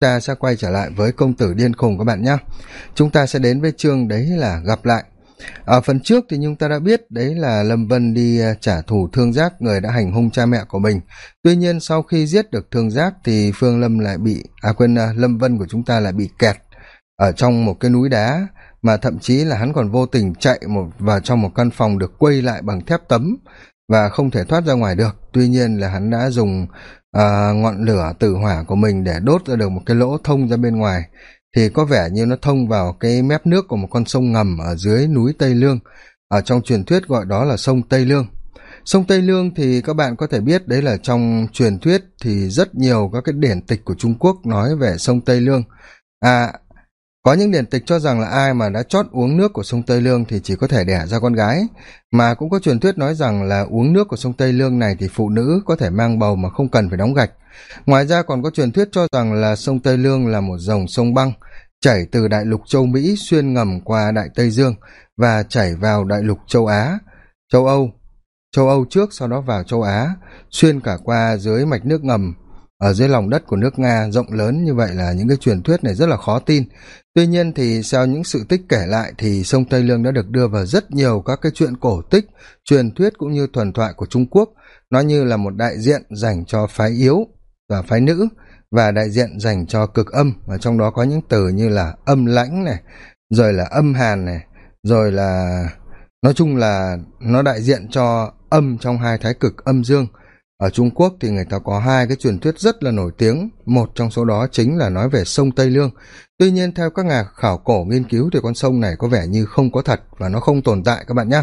ta sẽ quay trở lại với công tử điên khùng các bạn nhé. Chúng ta sẽ đến với chương đấy là gặp lại. Ở phần trước thì chúng ta đã biết đấy là lâm vân đi à, trả thù thương giác, người đã hành hung cha mẹ của mình. Tuy nhiên sau khi giết được thương giác thì phương lâm lại bị à quên à, lâm vân của chúng ta lại bị kẹt ở trong một cái núi đá, mà thậm chí là hắn còn vô tình chạy một, vào trong một căn phòng được quây lại bằng thép tấm và không thể thoát ra ngoài được. Tuy nhiên là hắn đã dùng à, ngọn lửa tử hỏa của mình để đốt ra được một cái lỗ thông ra bên ngoài thì có vẻ như nó thông vào cái mép nước của một con sông ngầm ở dưới núi tây lương. Ở trong truyền thuyết gọi đó là sông tây lương. Sông tây lương thì các bạn có thể biết đấy là trong truyền thuyết thì rất nhiều các cái điển tịch của trung quốc nói về sông tây lương. À có những điển tịch cho rằng là ai mà đã chót uống nước của sông tây lương thì chỉ có thể đẻ ra con gái, mà cũng có truyền thuyết nói rằng là uống nước của sông tây lương này thì phụ nữ có thể mang bầu mà không cần phải đóng gạch. Ngoài ra còn có truyền thuyết cho rằng là sông tây lương là một dòng sông băng, chảy từ đại lục châu mỹ xuyên ngầm qua đại tây dương và chảy vào đại lục châu á, châu âu châu âu trước sau đó vào châu á, xuyên cả qua dưới mạch nước ngầm, ở dưới lòng đất của nước nga rộng lớn. Như vậy là những cái truyền thuyết này rất là khó tin tuy nhiên thì sau những sự tích kể lại thì sông tây lương đã được đưa vào rất nhiều các cái chuyện cổ tích, truyền thuyết cũng như thuần thoại của trung quốc. Nó như là một đại diện dành cho phái yếu và phái nữ và đại diện dành cho cực âm. Và trong đó có những từ như là âm lãnh này, rồi là âm hàn này, rồi là, nói chung là nó đại diện cho âm trong hai thái cực âm dương ở trung quốc thì người ta có hai cái truyền thuyết rất là nổi tiếng. Một trong số đó chính là nói về sông tây lương. Tuy nhiên theo các nhà khảo cổ nghiên cứu thì con sông này có vẻ như không có thật và nó không tồn tại các bạn nhé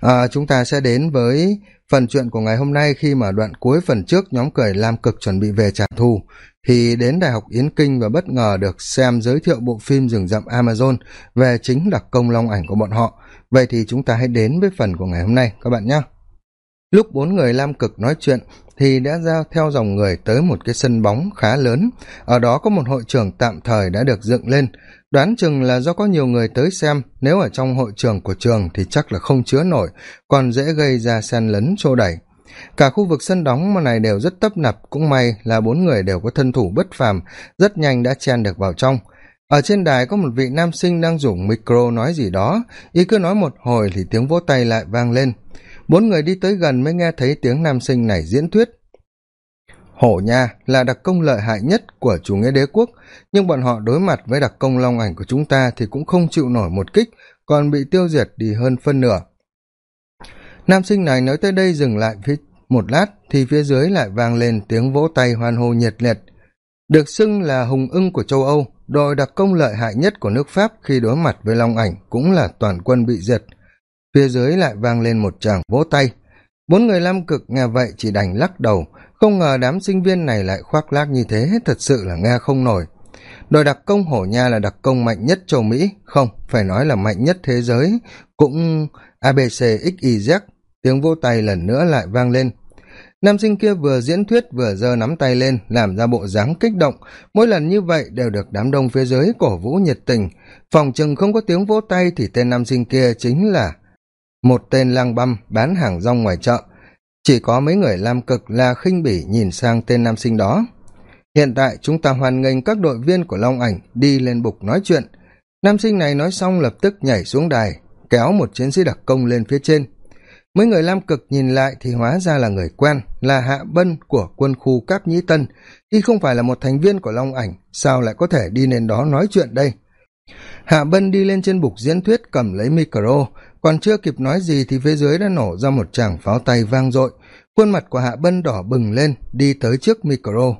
à, chúng ta sẽ đến với phần chuyện của ngày hôm nay khi mà đoạn cuối phần trước nhóm cười lam cực chuẩn bị về trả thù. Thì đến đại học yến kinh và bất ngờ được xem giới thiệu bộ phim rừng rậm amazon về chính đặc công long ảnh của bọn họ. Vậy thì chúng ta hãy đến với phần của ngày hôm nay các bạn nhé lúc bốn người lam cực nói chuyện, thì đã ra theo dòng người tới một cái sân bóng khá lớn. Ở đó có một hội trường tạm thời đã được dựng lên. Đoán chừng là do có nhiều người tới xem, nếu ở trong hội trường của trường thì chắc là không chứa nổi, còn dễ gây ra sen lấn xô đẩy. Cả khu vực sân đóng mà này đều rất tấp nập, cũng may là bốn người đều có thân thủ bất phàm, rất nhanh đã chen được vào trong. Ở trên đài có một vị nam sinh đang dùng micro nói gì đó y cứ nói một hồi thì tiếng vỗ tay lại vang lên bốn người đi tới gần mới nghe thấy tiếng nam sinh này diễn thuyết. Hổ nha là đặc công lợi hại nhất của chủ nghĩa đế quốc, nhưng bọn họ đối mặt với đặc công long ảnh của chúng ta thì cũng không chịu nổi một kích, còn bị tiêu diệt đi hơn phân nửa. Nam sinh này nói tới đây dừng lại phía, một lát thì phía dưới lại vang lên tiếng vỗ tay hoan hô nhiệt liệt. Được xưng là hùng ưng của châu âu, đội đặc công lợi hại nhất của nước pháp khi đối mặt với long ảnh cũng là toàn quân bị diệt phía dưới lại vang lên một tràng vỗ tay. Bốn người lam cực nghe vậy chỉ đành lắc đầu, không ngờ đám sinh viên này lại khoác lác như thế, thật sự là nghe không nổi. Đội đặc công hổ nha là đặc công mạnh nhất châu mỹ, không, phải nói là mạnh nhất thế giới, cũng abc xyz tiếng vô tay lần nữa lại vang lên. Nam sinh kia vừa diễn thuyết vừa giơ nắm tay lên, làm ra bộ dáng kích động. Mỗi lần như vậy đều được đám đông phía dưới cổ vũ nhiệt tình. Phòng chừng không có tiếng vỗ tay thì tên nam sinh kia chính là một tên lang băm bán hàng rong ngoài chợ. Chỉ có mấy người lam cực là khinh bỉ nhìn sang tên nam sinh đó. Hiện tại chúng ta hoan nghênh các đội viên của long ảnh đi lên bục nói chuyện. Nam sinh này nói xong lập tức nhảy xuống đài, kéo một chiến sĩ đặc công lên phía trên. Mấy người lam cực nhìn lại thì hóa ra là người quen, là hạ bân của quân khu cáp nhĩ tân. Y không phải là một thành viên của long ảnh, sao lại có thể đi lên đó nói chuyện đây? Hạ bân đi lên trên bục diễn thuyết cầm lấy micro còn chưa kịp nói gì thì phía dưới đã nổ ra một tràng pháo tay vang dội. Khuôn mặt của hạ bân đỏ bừng lên, đi tới trước micro.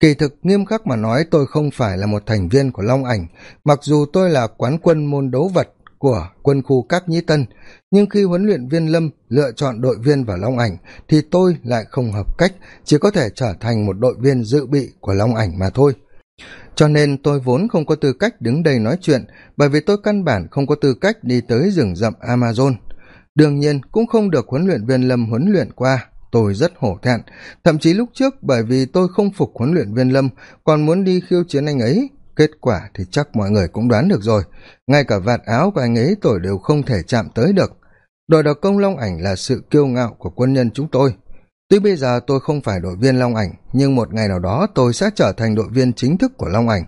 Kỳ thực, nghiêm khắc mà nói, tôi không phải là một thành viên của long ảnh. Mặc dù tôi là quán quân môn đấu vật của quân khu các nhĩ tân, nhưng khi huấn luyện viên lâm lựa chọn đội viên vào long ảnh thì tôi lại không hợp cách, chỉ có thể trở thành một đội viên dự bị của long ảnh mà thôi cho nên tôi vốn không có tư cách đứng đây nói chuyện, bởi vì tôi căn bản không có tư cách đi tới rừng rậm amazon. Đương nhiên, cũng không được huấn luyện viên lâm huấn luyện qua, tôi rất hổ thẹn. Thậm chí lúc trước, bởi vì tôi không phục huấn luyện viên lâm, còn muốn đi khiêu chiến anh ấy, kết quả thì chắc mọi người cũng đoán được rồi. Ngay cả vạt áo của anh ấy tôi đều không thể chạm tới được. Đội đặc công long ảnh là sự kiêu ngạo của quân nhân chúng tôi tuy bây giờ tôi không phải đội viên long ảnh, nhưng một ngày nào đó tôi sẽ trở thành đội viên chính thức của long ảnh.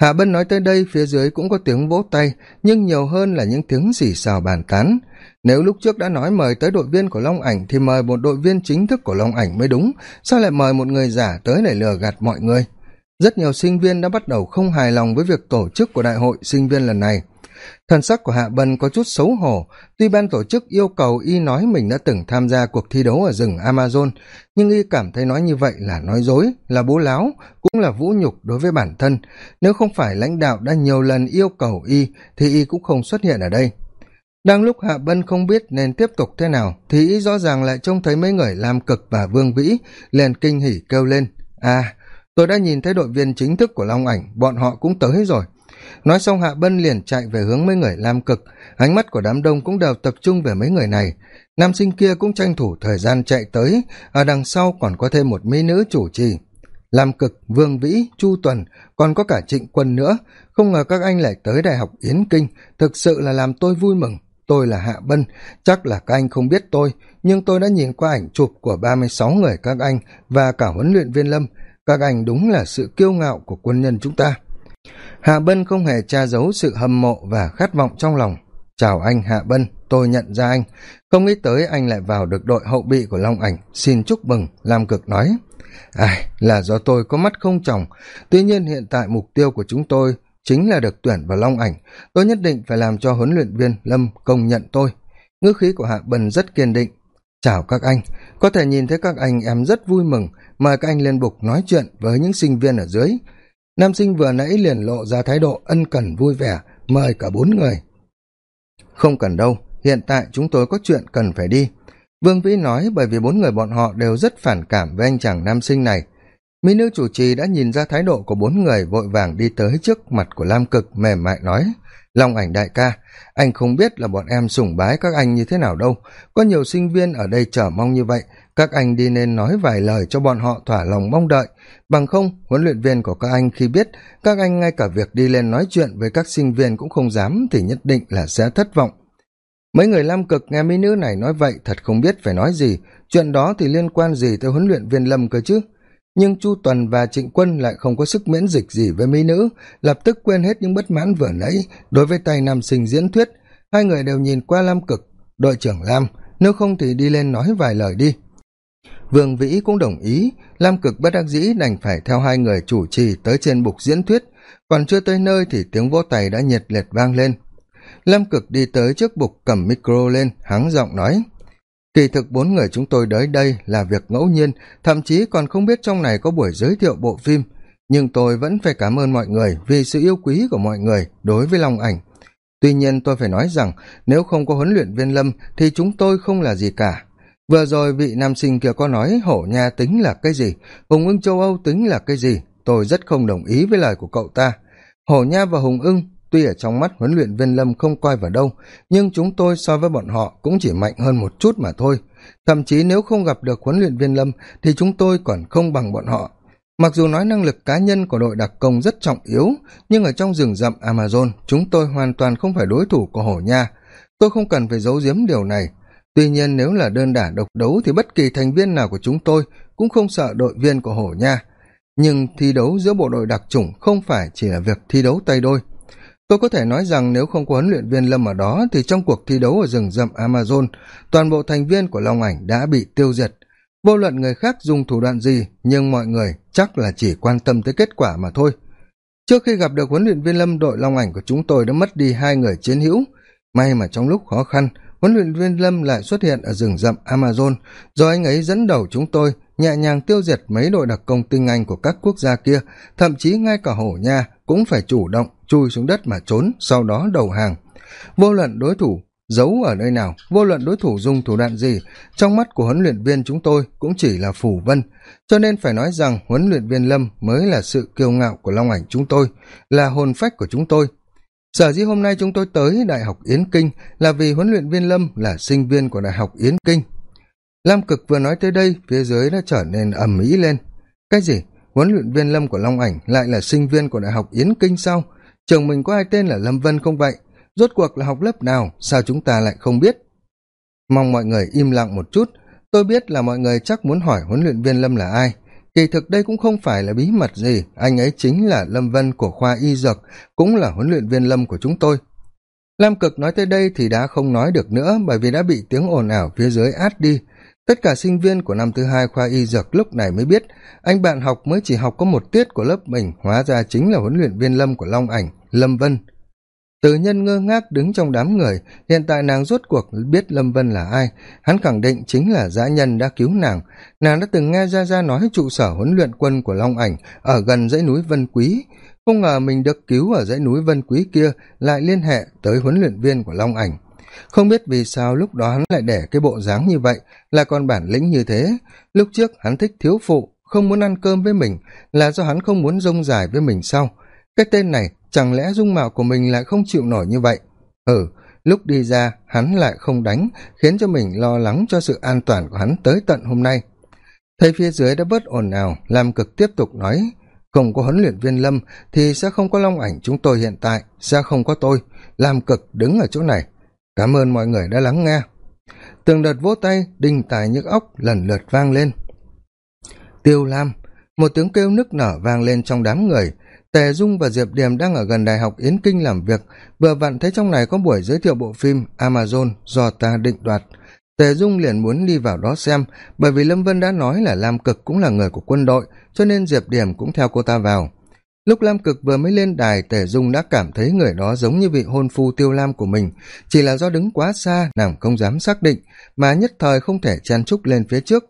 Hà bân nói tới đây, phía dưới cũng có tiếng vỗ tay, nhưng nhiều hơn là những tiếng xì xào bàn tán. Nếu lúc trước đã nói mời tới đội viên của long ảnh thì mời một đội viên chính thức của long ảnh mới đúng, sao lại mời một người giả tới để lừa gạt mọi người? Rất nhiều sinh viên đã bắt đầu không hài lòng với việc tổ chức của đại hội sinh viên lần này thần sắc của hạ bân có chút xấu hổ. Tuy ban tổ chức yêu cầu y nói mình đã từng tham gia cuộc thi đấu ở rừng amazon, nhưng y cảm thấy nói như vậy là nói dối, là bố láo, cũng là vũ nhục đối với bản thân. Nếu không phải lãnh đạo đã nhiều lần yêu cầu y, thì y cũng không xuất hiện ở đây. Đang lúc hạ bân không biết nên tiếp tục thế nào, thì y rõ ràng lại trông thấy mấy người làm cực và vương vĩ, liền kinh hỉ kêu lên. À tôi đã nhìn thấy đội viên chính thức của long ảnh, bọn họ cũng tới rồi nói xong hạ bân liền chạy về hướng mấy người lam cực. Ánh mắt của đám đông cũng đều tập trung về mấy người này. Nam sinh kia cũng tranh thủ thời gian chạy tới, ở đằng sau còn có thêm một mỹ nữ chủ trì. Lam cực, vương vĩ, chu tuần, còn có cả trịnh quân nữa. Không ngờ các anh lại tới đại học yến kinh. Thực sự là làm tôi vui mừng. Tôi là hạ bân. Chắc là các anh không biết tôi, nhưng tôi đã nhìn qua ảnh chụp của ba mươi sáu người các anh và cả huấn luyện viên lâm. Các anh đúng là sự kiêu ngạo của quân nhân chúng ta hạ bân không hề che giấu sự hâm mộ và khát vọng trong lòng. Chào anh hạ bân, tôi nhận ra anh. Không nghĩ tới anh lại vào được đội hậu bị của long ảnh. Xin chúc mừng, lam cực nói. Ai, là do tôi có mắt không chồng. tuy nhiên hiện tại mục tiêu của chúng tôi chính là được tuyển vào long ảnh. Tôi nhất định phải làm cho huấn luyện viên lâm công nhận tôi. Ngữ khí của hạ bân rất kiên định. Chào các anh. Có thể nhìn thấy các anh em rất vui mừng, mời các anh lên bục nói chuyện với những sinh viên ở dưới nam sinh vừa nãy liền lộ ra thái độ ân cần vui vẻ, mời cả bốn người. Không cần đâu, hiện tại chúng tôi có chuyện cần phải đi. Vương vĩ nói bởi vì bốn người bọn họ đều rất phản cảm với anh chàng nam sinh này. Mỹ nữ chủ trì đã nhìn ra thái độ của bốn người vội vàng đi tới trước mặt của lam cực, mềm mại nói long ảnh đại ca, anh không biết là bọn em sủng bái các anh như thế nào đâu. Có nhiều sinh viên ở đây chờ mong như vậy. Các anh đi nên nói vài lời cho bọn họ thỏa lòng mong đợi. Bằng không, huấn luyện viên của các anh khi biết các anh ngay cả việc đi lên nói chuyện với các sinh viên cũng không dám thì nhất định là sẽ thất vọng. Mấy người lam cực nghe mỹ nữ này nói vậy thật không biết phải nói gì. Chuyện đó thì liên quan gì tới huấn luyện viên lâm cơ chứ? Nhưng chu tuần và trịnh quân lại không có sức miễn dịch gì với mỹ nữ, lập tức quên hết những bất mãn vừa nãy đối với tay nam sinh diễn thuyết. Hai người đều nhìn qua lam cực, đội trưởng lam, nếu không thì đi lên nói vài lời đi. Vương vĩ cũng đồng ý, lam cực bất đắc dĩ đành phải theo hai người chủ trì tới trên bục diễn thuyết, còn chưa tới nơi thì tiếng vỗ tay đã nhiệt liệt vang lên. Lam cực đi tới trước bục cầm micro lên, hắng giọng nói kỳ thực bốn người chúng tôi tới đây là việc ngẫu nhiên, thậm chí còn không biết trong này có buổi giới thiệu bộ phim. Nhưng tôi vẫn phải cảm ơn mọi người vì sự yêu quý của mọi người đối với lòng ảnh. Tuy nhiên tôi phải nói rằng, nếu không có huấn luyện viên lâm thì chúng tôi không là gì cả. Vừa rồi vị nam sinh kia có nói hổ nha tính là cái gì, hùng ưng châu âu tính là cái gì, tôi rất không đồng ý với lời của cậu ta. Hổ nha và hùng ưng tuy ở trong mắt huấn luyện viên lâm không coi vào đâu, nhưng chúng tôi so với bọn họ cũng chỉ mạnh hơn một chút mà thôi. Thậm chí nếu không gặp được huấn luyện viên lâm thì chúng tôi còn không bằng bọn họ. Mặc dù nói năng lực cá nhân của đội đặc công rất trọng yếu, nhưng ở trong rừng rậm amazon, chúng tôi hoàn toàn không phải đối thủ của hổ nha. Tôi không cần phải giấu giếm điều này. Tuy nhiên nếu là đơn đả độc đấu thì bất kỳ thành viên nào của chúng tôi cũng không sợ đội viên của hổ nha. Nhưng thi đấu giữa bộ đội đặc chủng không phải chỉ là việc thi đấu tay đôi tôi có thể nói rằng nếu không có huấn luyện viên lâm ở đó, thì trong cuộc thi đấu ở rừng rậm amazon, toàn bộ thành viên của long ảnh đã bị tiêu diệt. Vô luận người khác dùng thủ đoạn gì, nhưng mọi người chắc là chỉ quan tâm tới kết quả mà thôi. Trước khi gặp được huấn luyện viên lâm, đội long ảnh của chúng tôi đã mất đi hai người chiến hữu. May mà trong lúc khó khăn, huấn luyện viên lâm lại xuất hiện ở rừng rậm amazon, do anh ấy dẫn đầu chúng tôi, nhẹ nhàng tiêu diệt mấy đội đặc công tinh anh của các quốc gia kia, thậm chí ngay cả hổ nha cũng phải chủ động chui xuống đất mà trốn, sau đó đầu hàng. Vô luận đối thủ giấu ở nơi nào, vô luận đối thủ dùng thủ đoạn gì, trong mắt của huấn luyện viên chúng tôi cũng chỉ là phủ vân. Cho nên phải nói rằng huấn luyện viên lâm mới là sự kiêu ngạo của long ảnh chúng tôi, là hồn phách của chúng tôi. Sở dĩ hôm nay chúng tôi tới đại học yến kinh là vì huấn luyện viên lâm là sinh viên của đại học yến kinh. Lam cực vừa nói tới đây, phía dưới đã trở nên ầm ĩ lên. Cái gì? Huấn luyện viên lâm của long ảnh lại là sinh viên của đại học yến kinh sao trường mình có ai tên là lâm vân không vậy? Rốt cuộc là học lớp nào? Sao chúng ta lại không biết? Mong mọi người im lặng một chút. Tôi biết là mọi người chắc muốn hỏi huấn luyện viên lâm là ai. Kỳ thực đây cũng không phải là bí mật gì. Anh ấy chính là lâm vân của khoa y dược, cũng là huấn luyện viên lâm của chúng tôi. Lam cực nói tới đây thì đã không nói được nữa, bởi vì đã bị tiếng ồn ào phía dưới át đi tất cả sinh viên của năm thứ hai khoa y dược lúc này mới biết, anh bạn học mới chỉ học có một tiết của lớp mình, hóa ra chính là huấn luyện viên lâm của long ảnh, lâm vân. Từ nhân ngơ ngác đứng trong đám người, hiện tại nàng rốt cuộc biết lâm vân là ai. Hắn khẳng định chính là dã nhân đã cứu nàng. Nàng đã từng nghe ra ra nói trụ sở huấn luyện quân của long ảnh ở gần dãy núi vân quý. Không ngờ mình được cứu ở dãy núi vân quý kia, lại liên hệ tới huấn luyện viên của long ảnh không biết vì sao lúc đó hắn lại để cái bộ dáng như vậy, là còn bản lĩnh như thế. Lúc trước hắn thích thiếu phụ, không muốn ăn cơm với mình, là do hắn không muốn rông dài với mình sau. Cái tên này, chẳng lẽ dung mạo của mình lại không chịu nổi như vậy? Ừ lúc đi ra, hắn lại không đánh, khiến cho mình lo lắng cho sự an toàn của hắn tới tận hôm nay. Thầy phía dưới đã bớt ồn ào, làm cực tiếp tục nói, không có huấn luyện viên lâm thì sẽ không có long ảnh chúng tôi hiện tại, sẽ không có tôi. Làm cực đứng ở chỗ này cảm ơn mọi người đã lắng nghe. Từng đợt vỗ tay, đinh tài nhức óc lần lượt vang lên. Tiêu lam, một tiếng kêu nức nở vang lên trong đám người. Tề dung và diệp điềm đang ở gần đại học yến kinh làm việc. Vừa vặn thấy trong này có buổi giới thiệu bộ phim amazon do ta định đoạt. Tề dung liền muốn đi vào đó xem, bởi vì lâm vân đã nói là lam cực cũng là người của quân đội, cho nên diệp điểm cũng theo cô ta vào lúc lam cực vừa mới lên đài, tề dung đã cảm thấy người đó giống như vị hôn phu tiêu lam của mình. Chỉ là do đứng quá xa, nàng không dám xác định, mà nhất thời không thể chen trúc lên phía trước.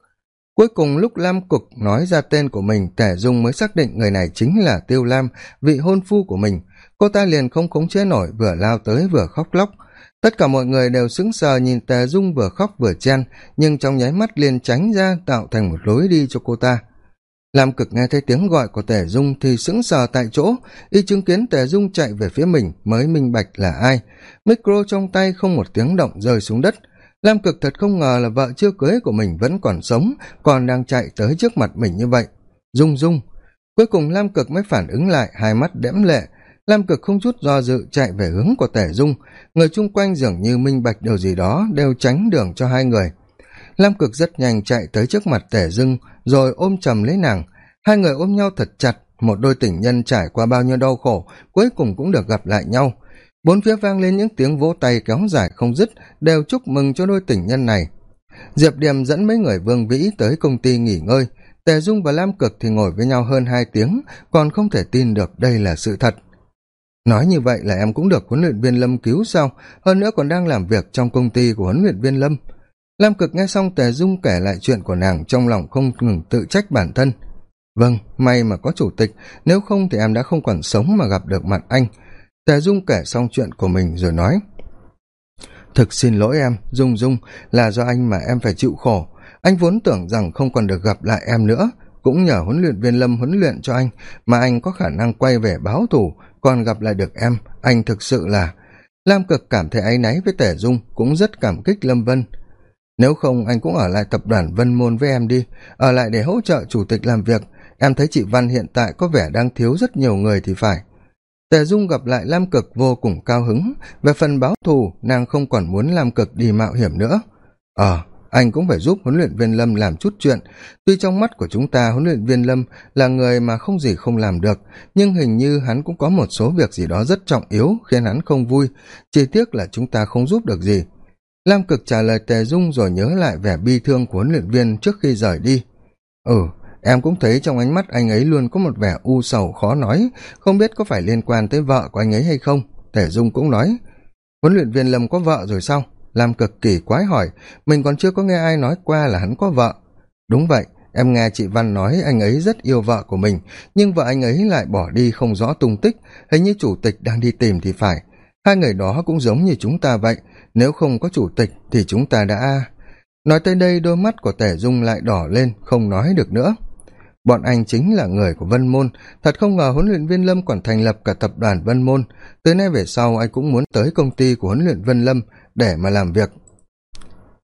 Cuối cùng lúc lam cực nói ra tên của mình, tề dung mới xác định người này chính là tiêu lam, vị hôn phu của mình. Cô ta liền không khống chế nổi, vừa lao tới vừa khóc lóc. Tất cả mọi người đều sững sờ nhìn tề dung vừa khóc vừa chen, nhưng trong nháy mắt liền tránh ra, tạo thành một lối đi cho cô ta lam cực nghe thấy tiếng gọi của tề dung thì sững sờ tại chỗ, y chứng kiến tề dung chạy về phía mình mới minh bạch là ai. Micro trong tay không một tiếng động rơi xuống đất. Lam cực thật không ngờ là vợ chưa cưới của mình vẫn còn sống, còn đang chạy tới trước mặt mình như vậy. Dung dung. Cuối cùng lam cực mới phản ứng lại, hai mắt đẽm lệ. Lam cực không chút do dự chạy về hướng của tể dung. Người chung quanh dường như minh bạch điều gì đó, đều tránh đường cho hai người lam cực rất nhanh chạy tới trước mặt tể dung rồi ôm chầm lấy nàng. Hai người ôm nhau thật chặt, một đôi tình nhân trải qua bao nhiêu đau khổ, cuối cùng cũng được gặp lại nhau. Bốn phía vang lên những tiếng vỗ tay kéo dài không dứt, đều chúc mừng cho đôi tình nhân này. Diệp điềm dẫn mấy người vương vĩ tới công ty nghỉ ngơi. Tề dung và lam cực thì ngồi với nhau hơn hai tiếng, còn không thể tin được đây là sự thật. Nói như vậy là em cũng được huấn luyện viên lâm cứu sao? Hơn nữa còn đang làm việc trong công ty của huấn luyện viên lâm lam cực nghe xong tề dung kể lại chuyện của nàng, trong lòng không ngừng tự trách bản thân. Vâng may mà có chủ tịch, nếu không thì em đã không còn sống mà gặp được mặt anh. Tề dung kể xong chuyện của mình rồi nói, thực xin lỗi em, dung dung, là do anh mà em phải chịu khổ. Anh vốn tưởng rằng không còn được gặp lại em nữa, cũng nhờ huấn luyện viên lâm huấn luyện cho anh mà anh có khả năng quay về báo thù, còn gặp lại được em, anh thực sự là lam cực cảm thấy áy náy với tể dung, cũng rất cảm kích lâm vân nếu không, anh cũng ở lại tập đoàn vân môn với em đi. Ở lại để hỗ trợ chủ tịch làm việc. Em thấy chị văn hiện tại có vẻ đang thiếu rất nhiều người thì phải. Tề dung gặp lại lam cực vô cùng cao hứng. Về phần báo thù, nàng không còn muốn lam cực đi mạo hiểm nữa. Ờ anh cũng phải giúp huấn luyện viên lâm làm chút chuyện. Tuy trong mắt của chúng ta huấn luyện viên lâm là người mà không gì không làm được, nhưng hình như hắn cũng có một số việc gì đó rất trọng yếu khiến hắn không vui. Chỉ tiếc là chúng ta không giúp được gì lam cực trả lời tề dung rồi nhớ lại vẻ bi thương của huấn luyện viên trước khi rời đi. Ừ em cũng thấy trong ánh mắt anh ấy luôn có một vẻ u sầu khó nói, không biết có phải liên quan tới vợ của anh ấy hay không, tề dung cũng nói. Huấn luyện viên lâm có vợ rồi sao? Lam cực kỳ quái hỏi, mình còn chưa có nghe ai nói qua là hắn có vợ. Đúng vậy, em nghe chị văn nói anh ấy rất yêu vợ của mình, nhưng vợ anh ấy lại bỏ đi không rõ tung tích, hình như chủ tịch đang đi tìm thì phải hai người đó cũng giống như chúng ta vậy, nếu không có chủ tịch thì chúng ta đã nói tới đây đôi mắt của tể dung lại đỏ lên, không nói được nữa. Bọn anh chính là người của vân môn, thật không ngờ huấn luyện viên lâm còn thành lập cả tập đoàn vân môn. Từ nay về sau, anh cũng muốn tới công ty của huấn luyện vân lâm để mà làm việc.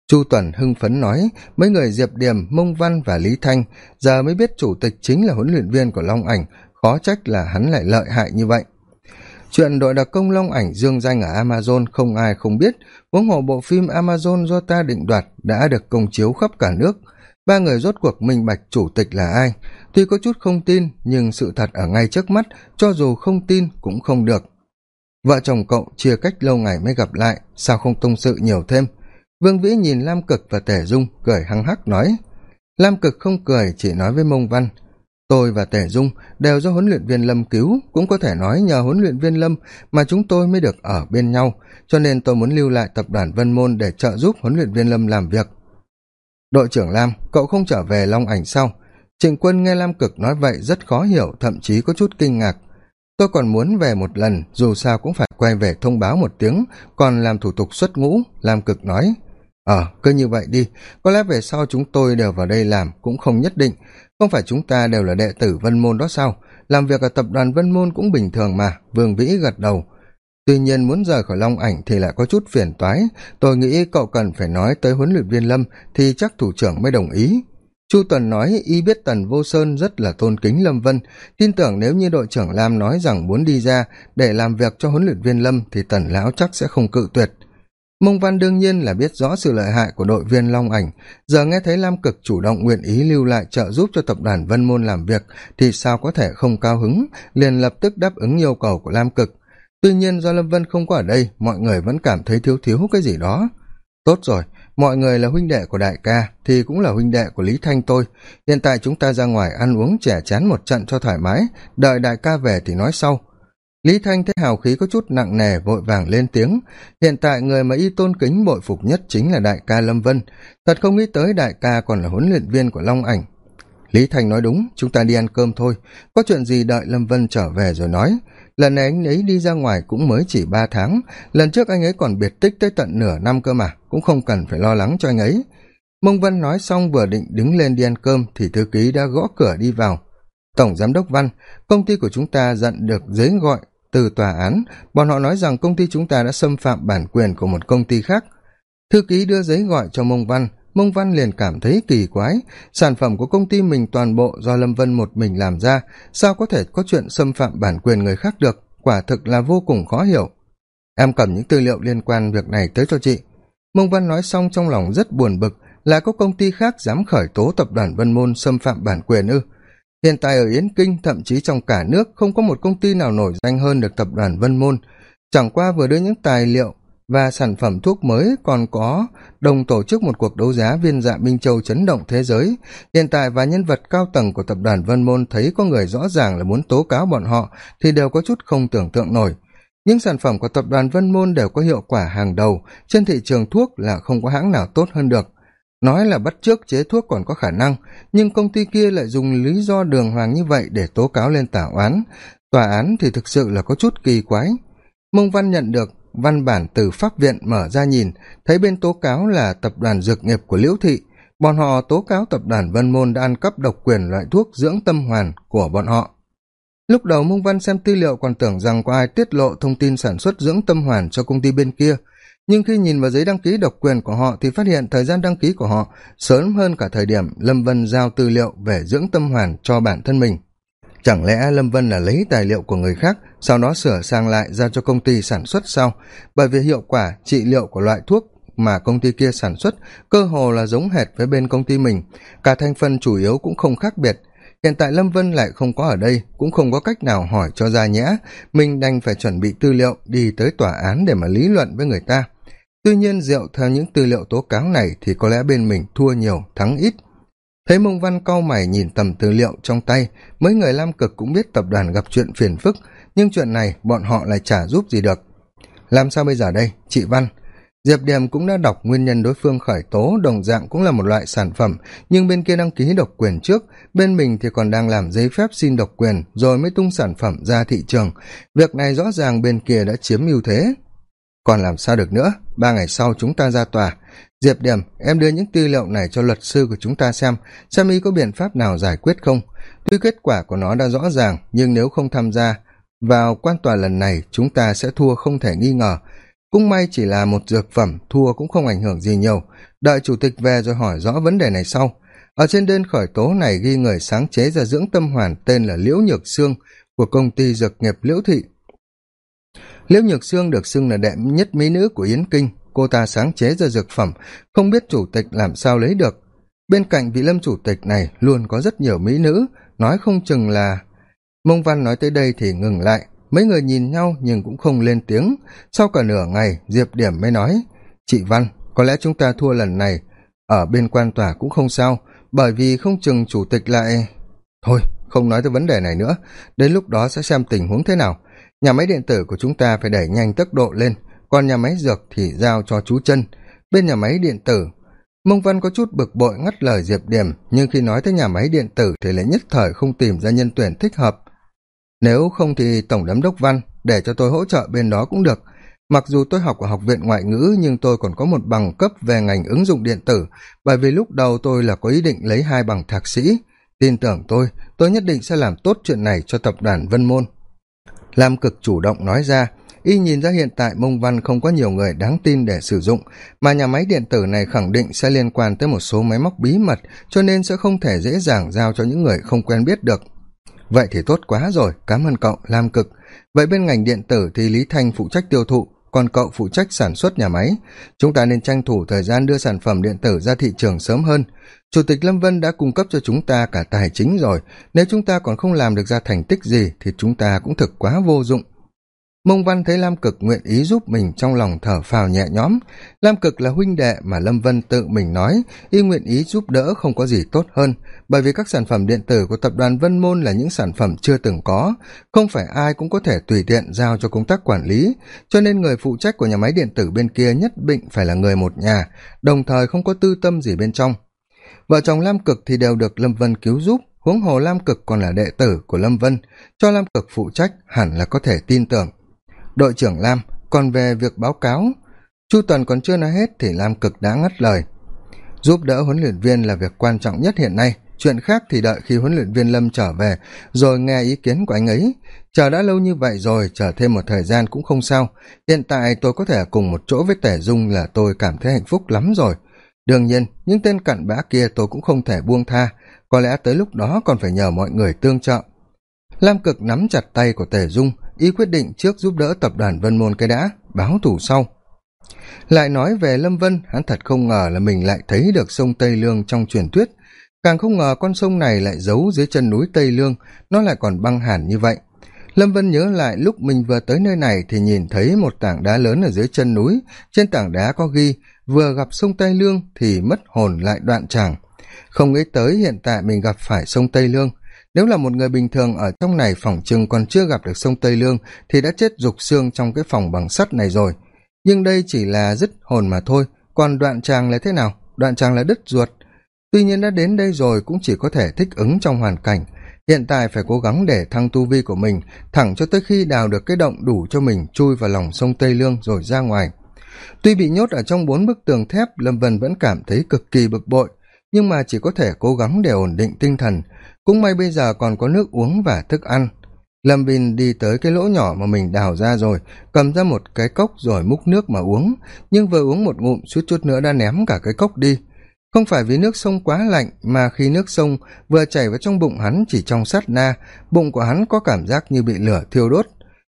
Chu tuần hưng phấn nói, mấy người diệp điềm, mông văn và lý thanh giờ mới biết chủ tịch chính là huấn luyện viên của long ảnh, khó trách là hắn lại lợi hại như vậy chuyện đội đặc công long ảnh dương danh ở amazon không ai không biết, huống hồ bộ phim amazon do ta định đoạt đã được công chiếu khắp cả nước. Ba người rốt cuộc minh bạch chủ tịch là ai. Tuy có chút không tin, nhưng sự thật ở ngay trước mắt, cho dù không tin cũng không được. Vợ chồng cậu chia cách lâu ngày mới gặp lại, sao không tung sự nhiều thêm? Vương vĩ nhìn lam cực và tể dung cười hăng hắc nói, lam cực không cười, chỉ nói với mông văn tôi và tể dung đều do huấn luyện viên lâm cứu, cũng có thể nói nhờ huấn luyện viên lâm mà chúng tôi mới được ở bên nhau, cho nên tôi muốn lưu lại tập đoàn vân môn để trợ giúp huấn luyện viên lâm làm việc. Đội trưởng lam, cậu không trở về long ảnh sau trịnh quân nghe lam cực nói vậy rất khó hiểu, thậm chí có chút kinh ngạc. Tôi còn muốn về một lần, dù sao cũng phải quay về thông báo một tiếng, còn làm thủ tục xuất ngũ, lam cực nói ờ cứ như vậy đi. Có lẽ về sau chúng tôi đều vào đây làm cũng không nhất định. Không phải chúng ta đều là đệ tử vân môn đó sao? Làm việc ở tập đoàn vân môn cũng bình thường mà, vương vĩ gật đầu. Tuy nhiên muốn rời khỏi long ảnh thì lại có chút phiền toái. Tôi nghĩ cậu cần phải nói tới huấn luyện viên lâm thì chắc thủ trưởng mới đồng ý. Chu tuần nói, y biết tần vô sơn rất là tôn kính lâm vân. Tin tưởng nếu như đội trưởng lam nói rằng muốn đi ra để làm việc cho huấn luyện viên lâm thì tần lão chắc sẽ không cự tuyệt mông văn đương nhiên là biết rõ sự lợi hại của đội viên long ảnh. Giờ nghe thấy lam cực chủ động nguyện ý lưu lại trợ giúp cho tập đoàn vân môn làm việc, thì sao có thể không cao hứng, liền lập tức đáp ứng yêu cầu của lam cực. Tuy nhiên do lâm vân không có ở đây, mọi người vẫn cảm thấy thiếu thiếu cái gì đó. Tốt rồi, mọi người là huynh đệ của đại ca, thì cũng là huynh đệ của lý thanh tôi. Hiện tại chúng ta ra ngoài ăn uống trẻ chán một trận cho thoải mái. Đợi đại ca về thì nói sau lý thanh thấy hào khí có chút nặng nề, vội vàng lên tiếng. Hiện tại người mà y tôn kính bội phục nhất chính là đại ca lâm vân. Thật không nghĩ tới đại ca còn là huấn luyện viên của long ảnh. Lý thanh nói đúng, chúng ta đi ăn cơm thôi. Có chuyện gì đợi lâm vân trở về rồi nói. Lần này anh ấy đi ra ngoài cũng mới chỉ ba tháng. Lần trước anh ấy còn biệt tích tới tận nửa năm cơ mà, cũng không cần phải lo lắng cho anh ấy. Mông vân nói xong vừa định đứng lên đi ăn cơm thì thư ký đã gõ cửa đi vào. Tổng giám đốc văn, công ty của chúng ta dặn được giấy gọi từ tòa án, bọn họ nói rằng công ty chúng ta đã xâm phạm bản quyền của một công ty khác. Thư ký đưa giấy gọi cho mông văn. Mông văn liền cảm thấy kỳ quái. Sản phẩm của công ty mình toàn bộ do lâm vân một mình làm ra. Sao có thể có chuyện xâm phạm bản quyền người khác được? Quả thực là vô cùng khó hiểu. Em cầm những tư liệu liên quan việc này tới cho chị. Mông văn nói xong trong lòng rất buồn bực. Là có công ty khác dám khởi tố tập đoàn vân môn xâm phạm bản quyền ư? Hiện tại ở yến kinh, thậm chí trong cả nước, không có một công ty nào nổi danh hơn được tập đoàn vân môn. Chẳng qua vừa đưa những tài liệu và sản phẩm thuốc mới, còn có đồng tổ chức một cuộc đấu giá viên dạ minh châu chấn động thế giới. Hiện tại và nhân vật cao tầng của tập đoàn vân môn thấy có người rõ ràng là muốn tố cáo bọn họ thì đều có chút không tưởng tượng nổi. Những sản phẩm của tập đoàn vân môn đều có hiệu quả hàng đầu. Trên thị trường thuốc là không có hãng nào tốt hơn được nói là bắt chước chế thuốc còn có khả năng, nhưng công ty kia lại dùng lý do đường hoàng như vậy để tố cáo lên tả oán tòa án thì thực sự là có chút kỳ quái. Mông văn nhận được văn bản từ pháp viện mở ra nhìn, thấy bên tố cáo là tập đoàn dược nghiệp của liễu thị. Bọn họ tố cáo tập đoàn vân môn đã ăn cắp độc quyền loại thuốc dưỡng tâm hoàn của bọn họ. Lúc đầu mông văn xem tư liệu còn tưởng rằng có ai tiết lộ thông tin sản xuất dưỡng tâm hoàn cho công ty bên kia nhưng khi nhìn vào giấy đăng ký độc quyền của họ thì phát hiện thời gian đăng ký của họ sớm hơn cả thời điểm lâm vân giao tư liệu về dưỡng tâm hoàn cho bản thân mình. Chẳng lẽ lâm vân là lấy tài liệu của người khác, sau đó sửa sang lại ra cho công ty sản xuất sau? Bởi vì hiệu quả trị liệu của loại thuốc mà công ty kia sản xuất cơ hồ là giống hệt với bên công ty mình. Cả thành phần chủ yếu cũng không khác biệt. Hiện tại lâm vân lại không có ở đây, cũng không có cách nào hỏi cho ra nhẽ. Mình đành phải chuẩn bị tư liệu đi tới tòa án để mà lý luận với người ta tuy nhiên rượu theo những tư liệu tố cáo này thì có lẽ bên mình thua nhiều, thắng ít. Thấy mông văn cau mày nhìn tầm tư liệu trong tay, mấy người lam cực cũng biết tập đoàn gặp chuyện phiền phức, nhưng chuyện này bọn họ lại chả giúp gì được. Làm sao bây giờ đây, chị văn? Diệp điềm cũng đã đọc nguyên nhân đối phương khởi tố, đồng dạng cũng là một loại sản phẩm, nhưng bên kia đăng ký độc quyền trước, bên mình thì còn đang làm giấy phép xin độc quyền, rồi mới tung sản phẩm ra thị trường. Việc này rõ ràng bên kia đã chiếm ưu thế còn làm sao được nữa? Ba ngày sau chúng ta ra tòa. Diệp điểm, em đưa những tư liệu này cho luật sư của chúng ta xem xem y có biện pháp nào giải quyết không. Tuy kết quả của nó đã rõ ràng, nhưng nếu không tham gia vào quan tòa lần này, chúng ta sẽ thua không thể nghi ngờ. Cũng may chỉ là một dược phẩm, thua cũng không ảnh hưởng gì nhiều. Đợi chủ tịch về rồi hỏi rõ vấn đề này sau. Ở trên đơn khởi tố này ghi người sáng chế ra dưỡng tâm hoàn tên là liễu nhược sương của công ty dược nghiệp liễu thị liễu nhược sương được xưng là đệ nhất mỹ nữ của yến kinh. Cô ta sáng chế ra dược phẩm, không biết chủ tịch làm sao lấy được. Bên cạnh vị lâm chủ tịch này luôn có rất nhiều mỹ nữ. Nói không chừng là mông văn nói tới đây thì ngừng lại. Mấy người nhìn nhau nhưng cũng không lên tiếng. Sau cả nửa ngày, diệp điểm mới nói, chị văn, có lẽ chúng ta thua lần này. Ở bên quan tòa cũng không sao, bởi vì không chừng chủ tịch lại thôi, không nói tới vấn đề này nữa. Đến lúc đó sẽ xem tình huống thế nào nhà máy điện tử của chúng ta phải đẩy nhanh tốc độ lên, còn nhà máy dược thì giao cho chú chân bên nhà máy điện tử, mông văn có chút bực bội ngắt lời diệp điểm, nhưng khi nói tới nhà máy điện tử thì lại nhất thời không tìm ra nhân tuyển thích hợp. Nếu không thì tổng giám đốc văn để cho tôi hỗ trợ bên đó cũng được. Mặc dù tôi học ở học viện ngoại ngữ, nhưng tôi còn có một bằng cấp về ngành ứng dụng điện tử, bởi vì lúc đầu tôi là có ý định lấy hai bằng thạc sĩ. Tin tưởng tôi tôi nhất định sẽ làm tốt chuyện này cho tập đoàn vân môn làm cực chủ động nói ra, y nhìn ra hiện tại mông văn không có nhiều người đáng tin để sử dụng, mà nhà máy điện tử này khẳng định sẽ liên quan tới một số máy móc bí mật, cho nên sẽ không thể dễ dàng giao cho những người không quen biết được. Vậy thì tốt quá rồi cám ơn cậu, lam cực. Vậy bên ngành điện tử thì lý thanh phụ trách tiêu thụ, còn cậu phụ trách sản xuất nhà máy. Chúng ta nên tranh thủ thời gian đưa sản phẩm điện tử ra thị trường sớm hơn chủ tịch lâm vân đã cung cấp cho chúng ta cả tài chính rồi. Nếu chúng ta còn không làm được ra thành tích gì, thì chúng ta cũng thực quá vô dụng. Mông văn thấy lam cực nguyện ý giúp mình trong lòng thở phào nhẹ nhõm. Lam cực là huynh đệ mà lâm vân tự mình nói. Y nguyện ý giúp đỡ không có gì tốt hơn. Bởi vì các sản phẩm điện tử của tập đoàn vân môn là những sản phẩm chưa từng có. Không phải ai cũng có thể tùy tiện giao cho công tác quản lý. Cho nên người phụ trách của nhà máy điện tử bên kia nhất định phải là người một nhà. Đồng thời không có tư tâm gì bên trong vợ chồng lam cực thì đều được lâm vân cứu giúp, huống hồ lam cực còn là đệ tử của lâm vân, cho lam cực phụ trách hẳn là có thể tin tưởng. Đội trưởng lam còn về việc báo cáo. Chu tuần còn chưa nói hết thì lam cực đã ngắt lời. Giúp đỡ huấn luyện viên là việc quan trọng nhất hiện nay. Chuyện khác thì đợi khi huấn luyện viên lâm trở về, rồi nghe ý kiến của anh ấy. Chờ đã lâu như vậy rồi, chờ thêm một thời gian cũng không sao. Hiện tại tôi có thể cùng một chỗ với tể dung là tôi cảm thấy hạnh phúc lắm rồi đương nhiên, những tên cặn bã kia tôi cũng không thể buông tha, có lẽ tới lúc đó còn phải nhờ mọi người tương trợ. Lam cực nắm chặt tay của tề dung y quyết định trước giúp đỡ tập đoàn vân môn cái đã, báo thù sau. Lại nói về lâm vân, hắn thật không ngờ là mình lại thấy được sông tây lương trong truyền thuyết. Càng không ngờ con sông này lại giấu dưới chân núi tây lương, nó lại còn băng hẳn như vậy. Lâm vân nhớ lại lúc mình vừa tới nơi này thì nhìn thấy một tảng đá lớn ở dưới chân núi, trên tảng đá có ghi vừa gặp sông tây lương thì mất hồn lại đoạn tràng. Không nghĩ tới hiện tại mình gặp phải sông tây lương. Nếu là một người bình thường ở trong này phỏng chừng còn chưa gặp được sông tây lương thì đã chết rục xương trong cái phòng bằng sắt này rồi. Nhưng đây chỉ là dứt hồn mà thôi. Còn đoạn tràng là thế nào? Đoạn tràng là đứt ruột. Tuy nhiên đã đến đây rồi cũng chỉ có thể thích ứng trong hoàn cảnh. Hiện tại phải cố gắng để thăng tu vi của mình, thẳng cho tới khi đào được cái động đủ cho mình chui vào lòng sông tây lương rồi ra ngoài tuy bị nhốt ở trong bốn bức tường thép, lâm vân vẫn cảm thấy cực kỳ bực bội, nhưng mà chỉ có thể cố gắng để ổn định tinh thần. Cũng may bây giờ còn có nước uống và thức ăn. Lâm vin đi tới cái lỗ nhỏ mà mình đào ra rồi, cầm ra một cái cốc rồi múc nước mà uống, nhưng vừa uống một ngụm suýt chút nữa đã ném cả cái cốc đi. Không phải vì nước sông quá lạnh, mà khi nước sông vừa chảy vào trong bụng hắn chỉ trong sát na, bụng của hắn có cảm giác như bị lửa thiêu đốt.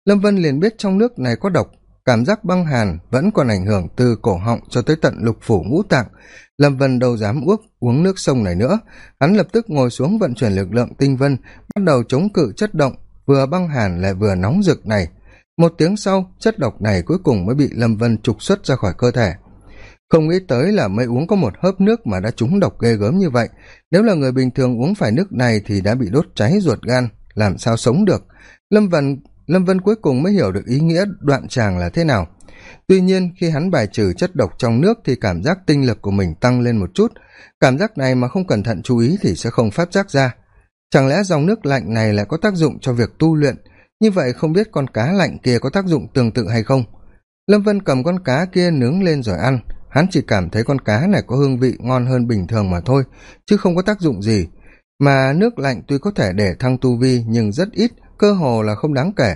Lâm vân liền biết trong nước này có độc cảm giác băng hàn vẫn còn ảnh hưởng từ cổ họng cho tới tận lục phủ ngũ tạng. Lâm vân đâu dám uốc uống nước sông này nữa. Hắn lập tức ngồi xuống vận chuyển lực lượng tinh vân, bắt đầu chống cự chất động, vừa băng hàn lại vừa nóng rực này. Một tiếng sau, chất độc này cuối cùng mới bị lâm vân trục xuất ra khỏi cơ thể. Không nghĩ tới là mới uống có một hớp nước mà đã trúng độc ghê gớm như vậy. Nếu là người bình thường uống phải nước này thì đã bị đốt cháy ruột gan, làm sao sống được? Lâm vân lâm vân cuối cùng mới hiểu được ý nghĩa đoạn tràng là thế nào. Tuy nhiên, khi hắn bài trừ chất độc trong nước thì cảm giác tinh lực của mình tăng lên một chút. Cảm giác này mà không cẩn thận chú ý thì sẽ không phát giác ra. Chẳng lẽ dòng nước lạnh này lại có tác dụng cho việc tu luyện? Như vậy không biết con cá lạnh kia có tác dụng tương tự hay không? Lâm vân cầm con cá kia nướng lên rồi ăn. Hắn chỉ cảm thấy con cá này có hương vị ngon hơn bình thường mà thôi, chứ không có tác dụng gì. Mà nước lạnh tuy có thể để thăng tu vi nhưng rất ít cơ hồ là không đáng kể.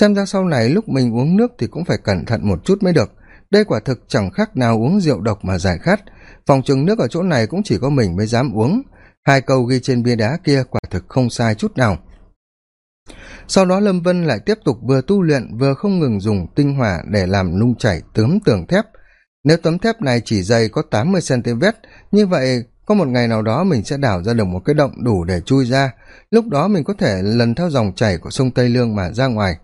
Xem ra sau này lúc mình uống nước thì cũng phải cẩn thận một chút mới được. Đây quả thực chẳng khác nào uống rượu độc mà giải khát. Phòng chừng nước ở chỗ này cũng chỉ có mình mới dám uống. Hai câu ghi trên bia đá kia quả thực không sai chút nào. Sau đó lâm vân lại tiếp tục vừa tu luyện, vừa không ngừng dùng tinh hỏa để làm nung chảy tướm tường thép. Nếu tấm thép này chỉ dày có tám mươi cm như vậy có một ngày nào đó mình sẽ đào ra được một cái động đủ để chui ra. Lúc đó mình có thể lần theo dòng chảy của sông tây lương mà ra ngoài.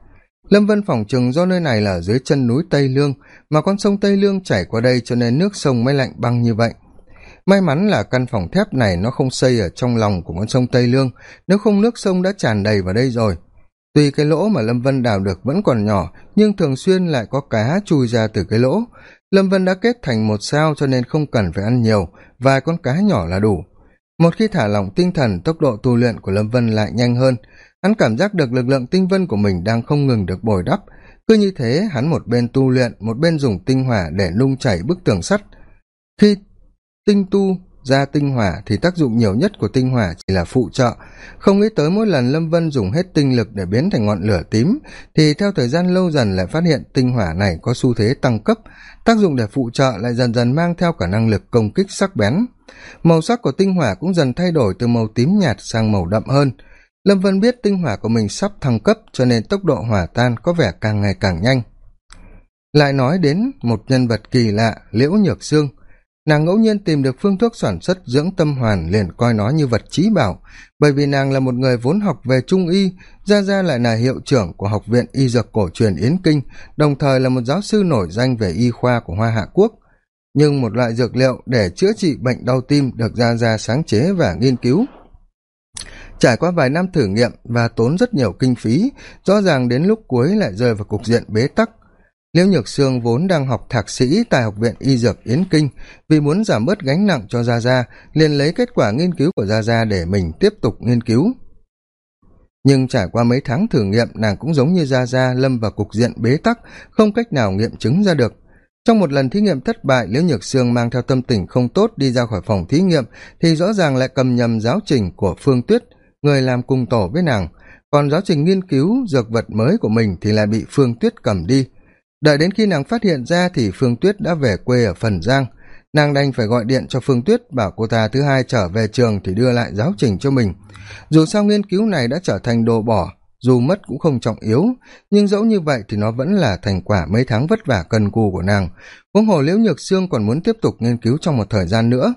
Lâm vân phỏng chừng do nơi này là ở dưới chân núi tây lương, mà con sông tây lương chảy qua đây cho nên nước sông mới lạnh băng như vậy. May mắn là căn phòng thép này nó không xây ở trong lòng của con sông tây lương. Nếu không nước sông đã tràn đầy vào đây rồi. Tuy cái lỗ mà lâm vân đào được vẫn còn nhỏ, nhưng thường xuyên lại có cá chui ra từ cái lỗ lâm vân đã kết thành một sao cho nên không cần phải ăn nhiều, vài con cá nhỏ là đủ. Một khi thả lỏng tinh thần, tốc độ tu luyện của lâm vân lại nhanh hơn. Hắn cảm giác được lực lượng tinh vân của mình đang không ngừng được bồi đắp. Cứ như thế, hắn một bên tu luyện, một bên dùng tinh hỏa để nung chảy bức tường sắt. Khi tinh tu ra tinh hỏa thì tác dụng nhiều nhất của tinh hỏa chỉ là phụ trợ. Không nghĩ tới mỗi lần lâm vân dùng hết tinh lực để biến thành ngọn lửa tím, thì theo thời gian lâu dần lại phát hiện tinh hỏa này có xu thế tăng cấp. Tác dụng để phụ trợ lại dần dần mang theo cả năng lực công kích sắc bén. Màu sắc của tinh hỏa cũng dần thay đổi từ màu tím nhạt sang màu đậm hơn. Lâm vân biết tinh hỏa của mình sắp thăng cấp, cho nên tốc độ hỏa tan có vẻ càng ngày càng nhanh. Lại nói đến một nhân vật kỳ lạ, liễu nhược sương nàng ngẫu nhiên tìm được phương thuốc sản xuất dưỡng tâm hoàn, liền coi nó như vật trí bảo. Bởi vì nàng là một người vốn học về trung y, ra ra lại là hiệu trưởng của học viện y dược cổ truyền yến kinh, đồng thời là một giáo sư nổi danh về y khoa của hoa hạ quốc. Nhưng một loại dược liệu để chữa trị bệnh đau tim được ra ra sáng chế và nghiên cứu. Trải qua vài năm thử nghiệm và tốn rất nhiều kinh phí, rõ ràng đến lúc cuối lại rơi vào cục diện bế tắc liễu nhược sương vốn đang học thạc sĩ tại học viện y dược yến kinh, vì muốn giảm bớt gánh nặng cho gia gia, liền lấy kết quả nghiên cứu của gia gia để mình tiếp tục nghiên cứu. Nhưng trải qua mấy tháng thử nghiệm, nàng cũng giống như gia gia, lâm vào cục diện bế tắc, không cách nào nghiệm chứng ra được. Trong một lần thí nghiệm thất bại, liễu nhược sương mang theo tâm tình không tốt đi ra khỏi phòng thí nghiệm, thì rõ ràng lại cầm nhầm giáo trình của phương tuyết, người làm cùng tổ với nàng. Còn giáo trình nghiên cứu dược vật mới của mình thì lại bị phương tuyết cầm đi đợi đến khi nàng phát hiện ra thì phương tuyết đã về quê ở phần giang. Nàng đành phải gọi điện cho phương tuyết, bảo cô ta thứ hai trở về trường thì đưa lại giáo trình cho mình. Dù sao nghiên cứu này đã trở thành đồ bỏ, dù mất cũng không trọng yếu, nhưng dẫu như vậy thì nó vẫn là thành quả mấy tháng vất vả cần cù của nàng. Huống hồ liễu nhược sương còn muốn tiếp tục nghiên cứu trong một thời gian nữa.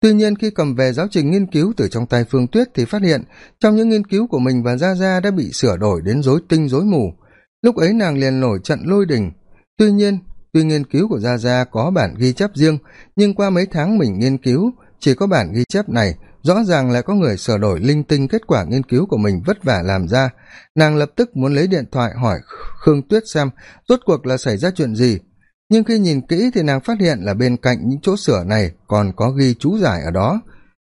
Tuy nhiên khi cầm về giáo trình nghiên cứu từ trong tay phương tuyết thì phát hiện trong những nghiên cứu của mình và gia gia đã bị sửa đổi đến rối tinh rối mù lúc ấy nàng liền nổi trận lôi đình. Tuy nhiên, tuy nghiên cứu của gia gia có bản ghi chép riêng, nhưng qua mấy tháng mình nghiên cứu, chỉ có bản ghi chép này, rõ ràng lại có người sửa đổi linh tinh kết quả nghiên cứu của mình vất vả làm ra. Nàng lập tức muốn lấy điện thoại hỏi khương tuyết xem, rốt cuộc là xảy ra chuyện gì. Nhưng khi nhìn kỹ thì nàng phát hiện là bên cạnh những chỗ sửa này còn có ghi chú giải ở đó.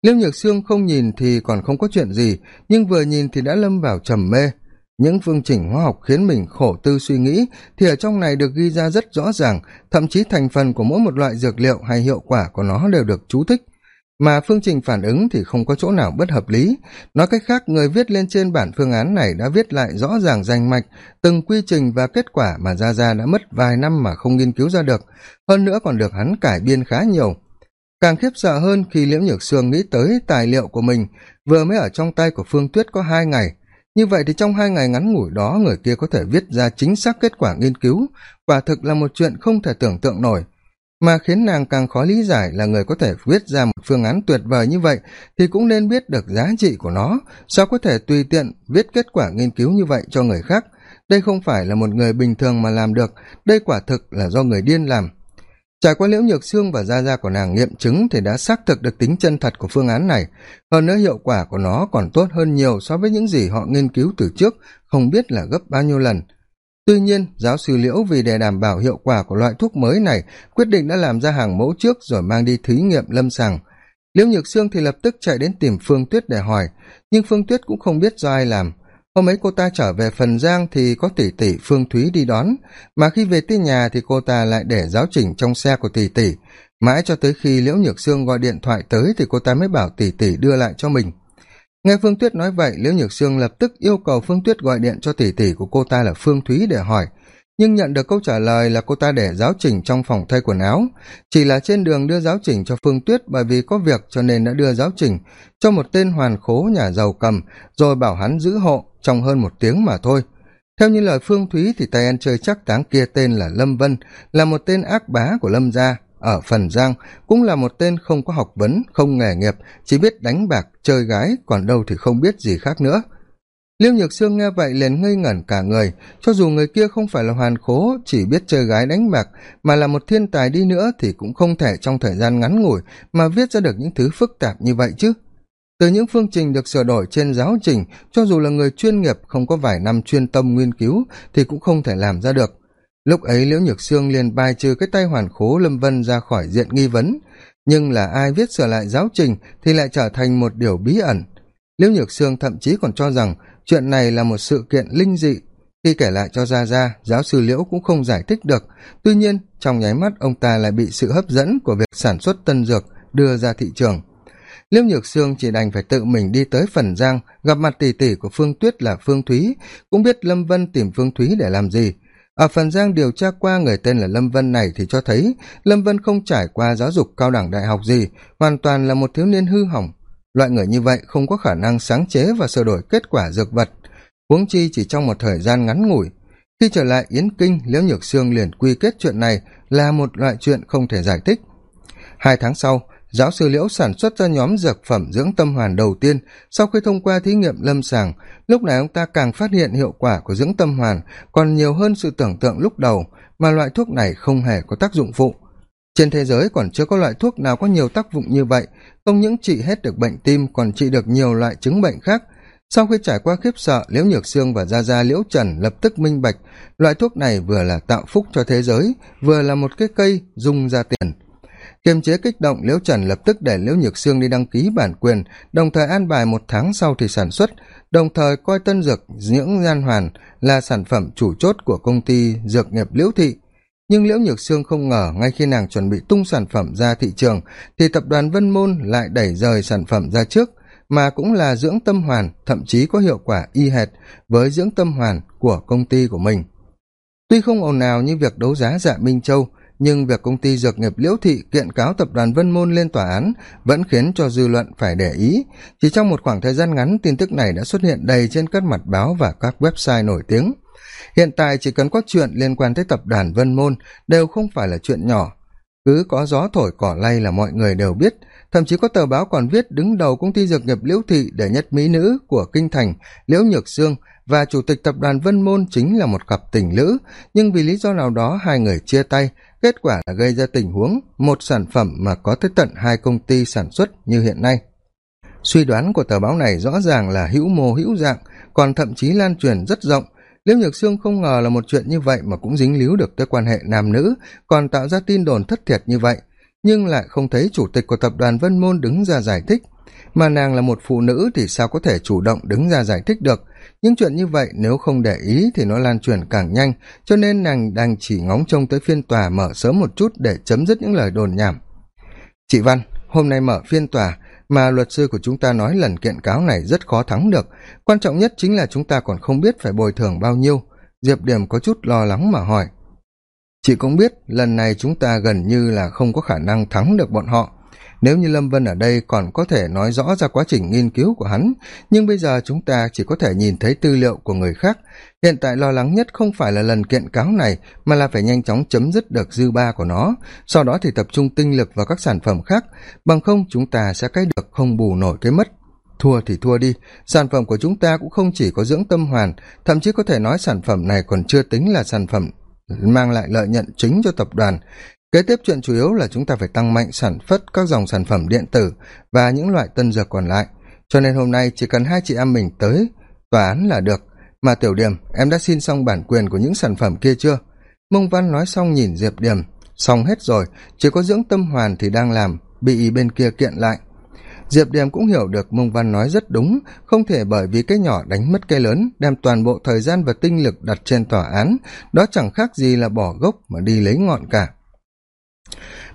Liêm nhược sương không nhìn thì còn không có chuyện gì, nhưng vừa nhìn thì đã lâm vào trầm mê những phương trình hóa học khiến mình khổ tư suy nghĩ thì ở trong này được ghi ra rất rõ ràng, thậm chí thành phần của mỗi một loại dược liệu hay hiệu quả của nó đều được chú thích. Mà phương trình phản ứng thì không có chỗ nào bất hợp lý. Nói cách khác, người viết lên trên bản phương án này đã viết lại rõ ràng danh mạch, từng quy trình và kết quả mà ra ra đã mất vài năm mà không nghiên cứu ra được. Hơn nữa còn được hắn cải biên khá nhiều. Càng khiếp sợ hơn khi liễu nhược sương nghĩ tới tài liệu của mình, vừa mới ở trong tay của phương tuyết có hai ngày như vậy thì trong hai ngày ngắn ngủi đó, người kia có thể viết ra chính xác kết quả nghiên cứu, quả thực là một chuyện không thể tưởng tượng nổi. Mà khiến nàng càng khó lý giải là người có thể viết ra một phương án tuyệt vời như vậy thì cũng nên biết được giá trị của nó. Sao có thể tùy tiện viết kết quả nghiên cứu như vậy cho người khác? Đây không phải là một người bình thường mà làm được. Đây quả thực là do người điên làm trải qua liễu nhược xương và da da của nàng nghiệm chứng thì đã xác thực được tính chân thật của phương án này. Hơn nữa hiệu quả của nó còn tốt hơn nhiều so với những gì họ nghiên cứu từ trước, không biết là gấp bao nhiêu lần. Tuy nhiên, giáo sư liễu vì để đảm bảo hiệu quả của loại thuốc mới này, quyết định đã làm ra hàng mẫu trước rồi mang đi thí nghiệm lâm sàng. Liễu nhược sương thì lập tức chạy đến tìm phương tuyết để hỏi, nhưng phương tuyết cũng không biết do ai làm hôm ấy cô ta trở về phần giang thì có tỷ tỷ phương thúy đi đón. Mà khi về tới nhà thì cô ta lại để giáo trình trong xe của tỷ tỷ. Mãi cho tới khi liễu nhược sương gọi điện thoại tới thì cô ta mới bảo tỷ tỷ đưa lại cho mình. Nghe phương tuyết nói vậy, liễu nhược sương lập tức yêu cầu phương tuyết gọi điện cho tỷ tỷ của cô ta là phương thúy để hỏi. Nhưng nhận được câu trả lời là cô ta để giáo trình trong phòng thay quần áo. Chỉ là trên đường đưa giáo trình cho phương tuyết bởi vì có việc cho nên đã đưa giáo trình cho một tên hoàn khố nhà giàu cầm, rồi bảo hắn giữ hộ trong hơn một tiếng mà thôi. Theo như lời phương thúy thì tay ăn chơi chắc táng kia tên là lâm vân, là một tên ác bá của lâm gia, ở phần giang, cũng là một tên không có học vấn, không nghề nghiệp, chỉ biết đánh bạc, chơi gái, còn đâu thì không biết gì khác nữa. Liêu nhược sương nghe vậy liền ngây ngẩn cả người, cho dù người kia không phải là hoàn khố, chỉ biết chơi gái đánh bạc, mà là một thiên tài đi nữa thì cũng không thể trong thời gian ngắn ngủi mà viết ra được những thứ phức tạp như vậy chứ từ những phương trình được sửa đổi trên giáo trình, cho dù là người chuyên nghiệp không có vài năm chuyên tâm nghiên cứu, thì cũng không thể làm ra được. Lúc ấy liễu nhược sương liền bài trừ cái tay hoàn khố lâm vân ra khỏi diện nghi vấn. Nhưng là ai viết sửa lại giáo trình thì lại trở thành một điều bí ẩn. Liễu nhược sương thậm chí còn cho rằng chuyện này là một sự kiện linh dị. Khi kể lại cho ra ra giáo sư liễu cũng không giải thích được. Tuy nhiên, trong nháy mắt ông ta lại bị sự hấp dẫn của việc sản xuất tân dược đưa ra thị trường liễu nhược sương chỉ đành phải tự mình đi tới phần giang, gặp mặt tỷ tỷ của phương tuyết là phương thúy, cũng biết lâm vân tìm phương thúy để làm gì. Ở phần giang điều tra qua người tên là lâm vân này thì cho thấy lâm vân không trải qua giáo dục cao đẳng đại học gì, hoàn toàn là một thiếu niên hư hỏng. Loại người như vậy không có khả năng sáng chế và sửa đổi kết quả dược vật, huống chi chỉ trong một thời gian ngắn ngủi. Khi trở lại yến kinh, liễu nhược sương liền quy kết chuyện này là một loại chuyện không thể giải thích. Hai tháng sau giáo sư liễu sản xuất ra nhóm dược phẩm dưỡng tâm hoàn đầu tiên. Sau khi thông qua thí nghiệm lâm sàng, lúc này ông ta càng phát hiện hiệu quả của dưỡng tâm hoàn còn nhiều hơn sự tưởng tượng lúc đầu, mà loại thuốc này không hề có tác dụng phụ. Trên thế giới còn chưa có loại thuốc nào có nhiều tác dụng như vậy. Không những trị hết được bệnh tim, còn trị được nhiều loại chứng bệnh khác. Sau khi trải qua khiếp sợ, liễu nhược sương và gia gia liễu trần lập tức minh bạch, loại thuốc này vừa là tạo phúc cho thế giới, vừa là một cái cây dùng ra tiền kiềm chế kích động, liễu trần lập tức để liễu nhược sương đi đăng ký bản quyền, đồng thời an bài một tháng sau thì sản xuất, đồng thời coi tân dược, dưỡng gian hoàn là sản phẩm chủ chốt của công ty dược nghiệp liễu thị. Nhưng liễu nhược sương không ngờ ngay khi nàng chuẩn bị tung sản phẩm ra thị trường, thì tập đoàn vân môn lại đẩy rời sản phẩm ra trước, mà cũng là dưỡng tâm hoàn, thậm chí có hiệu quả y hệt với dưỡng tâm hoàn của công ty của mình. Tuy không ồn ào như việc đấu giá dạ minh châu nhưng việc công ty dược nghiệp liễu thị kiện cáo tập đoàn vân môn lên tòa án vẫn khiến cho dư luận phải để ý. Chỉ trong một khoảng thời gian ngắn, tin tức này đã xuất hiện đầy trên các mặt báo và các website nổi tiếng. Hiện tại chỉ cần có chuyện liên quan tới tập đoàn vân môn đều không phải là chuyện nhỏ. Cứ có gió thổi cỏ lay là mọi người đều biết. Thậm chí có tờ báo còn viết đứng đầu công ty dược nghiệp liễu thị để nhất mỹ nữ của kinh thành, liễu nhược sương và chủ tịch tập đoàn vân môn chính là một cặp tình lữ. Nhưng vì lý do nào đó, hai người chia tay kết quả là gây ra tình huống, một sản phẩm mà có tới tận hai công ty sản xuất như hiện nay. Suy đoán của tờ báo này rõ ràng là hữu mô hữu dạng, còn thậm chí lan truyền rất rộng. Liễu nhược sương không ngờ là một chuyện như vậy mà cũng dính líu được tới quan hệ nam nữ, còn tạo ra tin đồn thất thiệt như vậy. Nhưng lại không thấy chủ tịch của tập đoàn vân môn đứng ra giải thích mà nàng là một phụ nữ thì sao có thể chủ động đứng ra giải thích được? Những chuyện như vậy nếu không để ý thì nó lan truyền càng nhanh, cho nên nàng đang chỉ ngóng trông tới phiên tòa mở sớm một chút để chấm dứt những lời đồn nhảm. Chị văn, hôm nay mở phiên tòa, mà luật sư của chúng ta nói lần kiện cáo này rất khó thắng được. Quan trọng nhất chính là chúng ta còn không biết phải bồi thường bao nhiêu. Diệp điểm có chút lo lắng mà hỏi. Chị cũng biết lần này chúng ta gần như là không có khả năng thắng được bọn họ nếu như lâm vân ở đây còn có thể nói rõ ra quá trình nghiên cứu của hắn, nhưng bây giờ chúng ta chỉ có thể nhìn thấy tư liệu của người khác. Hiện tại lo lắng nhất không phải là lần kiện cáo này, mà là phải nhanh chóng chấm dứt được dư ba của nó. Sau đó thì tập trung tinh lực vào các sản phẩm khác. Bằng không, chúng ta sẽ cái được không bù nổi cái mất. Thua thì thua đi. Sản phẩm của chúng ta cũng không chỉ có dưỡng tâm hoàn, thậm chí có thể nói sản phẩm này còn chưa tính là sản phẩm mang lại lợi nhuận chính cho tập đoàn kế tiếp chuyện chủ yếu là chúng ta phải tăng mạnh sản xuất các dòng sản phẩm điện tử và những loại tân dược còn lại. Cho nên hôm nay chỉ cần hai chị em mình tới tòa án là được. Mà tiểu điểm, em đã xin xong bản quyền của những sản phẩm kia chưa? Mông văn nói xong nhìn diệp điểm. Xong hết rồi, chỉ có dưỡng tâm hoàn thì đang làm, bị bên kia kiện lại. Diệp điểm cũng hiểu được mông văn nói rất đúng, không thể bởi vì cái nhỏ đánh mất cái lớn, đem toàn bộ thời gian và tinh lực đặt trên tòa án, đó chẳng khác gì là bỏ gốc mà đi lấy ngọn cả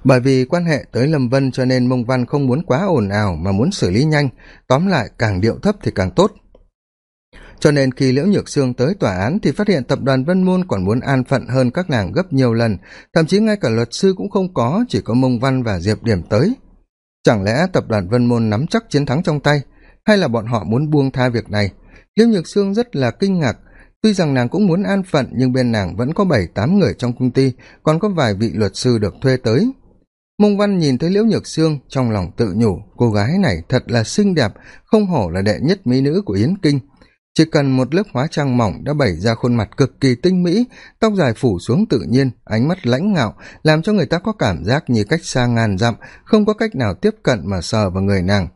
bởi vì quan hệ tới lâm vân cho nên mông văn không muốn quá ồn ào mà muốn xử lý nhanh, tóm lại càng điệu thấp thì càng tốt. Cho nên khi liễu nhược sương tới tòa án thì phát hiện tập đoàn vân môn còn muốn an phận hơn các nàng gấp nhiều lần, thậm chí ngay cả luật sư cũng không có, chỉ có mông văn và diệp điểm tới. Chẳng lẽ tập đoàn vân môn nắm chắc chiến thắng trong tay, hay là bọn họ muốn buông tha việc này? Liễu nhược sương rất là kinh ngạc tuy rằng nàng cũng muốn an phận, nhưng bên nàng vẫn có bảy, tám người trong công ty, còn có vài vị luật sư được thuê tới. Mông văn nhìn thấy liễu nhược sương, trong lòng tự nhủ, cô gái này thật là xinh đẹp, không hổ là đệ nhất mỹ nữ của yến kinh. Chỉ cần một lớp hóa trang mỏng đã bày ra khuôn mặt cực kỳ tinh mỹ, tóc dài phủ xuống tự nhiên, ánh mắt lãnh ngạo, làm cho người ta có cảm giác như cách xa ngàn dặm, không có cách nào tiếp cận mà sờ vào người nàng.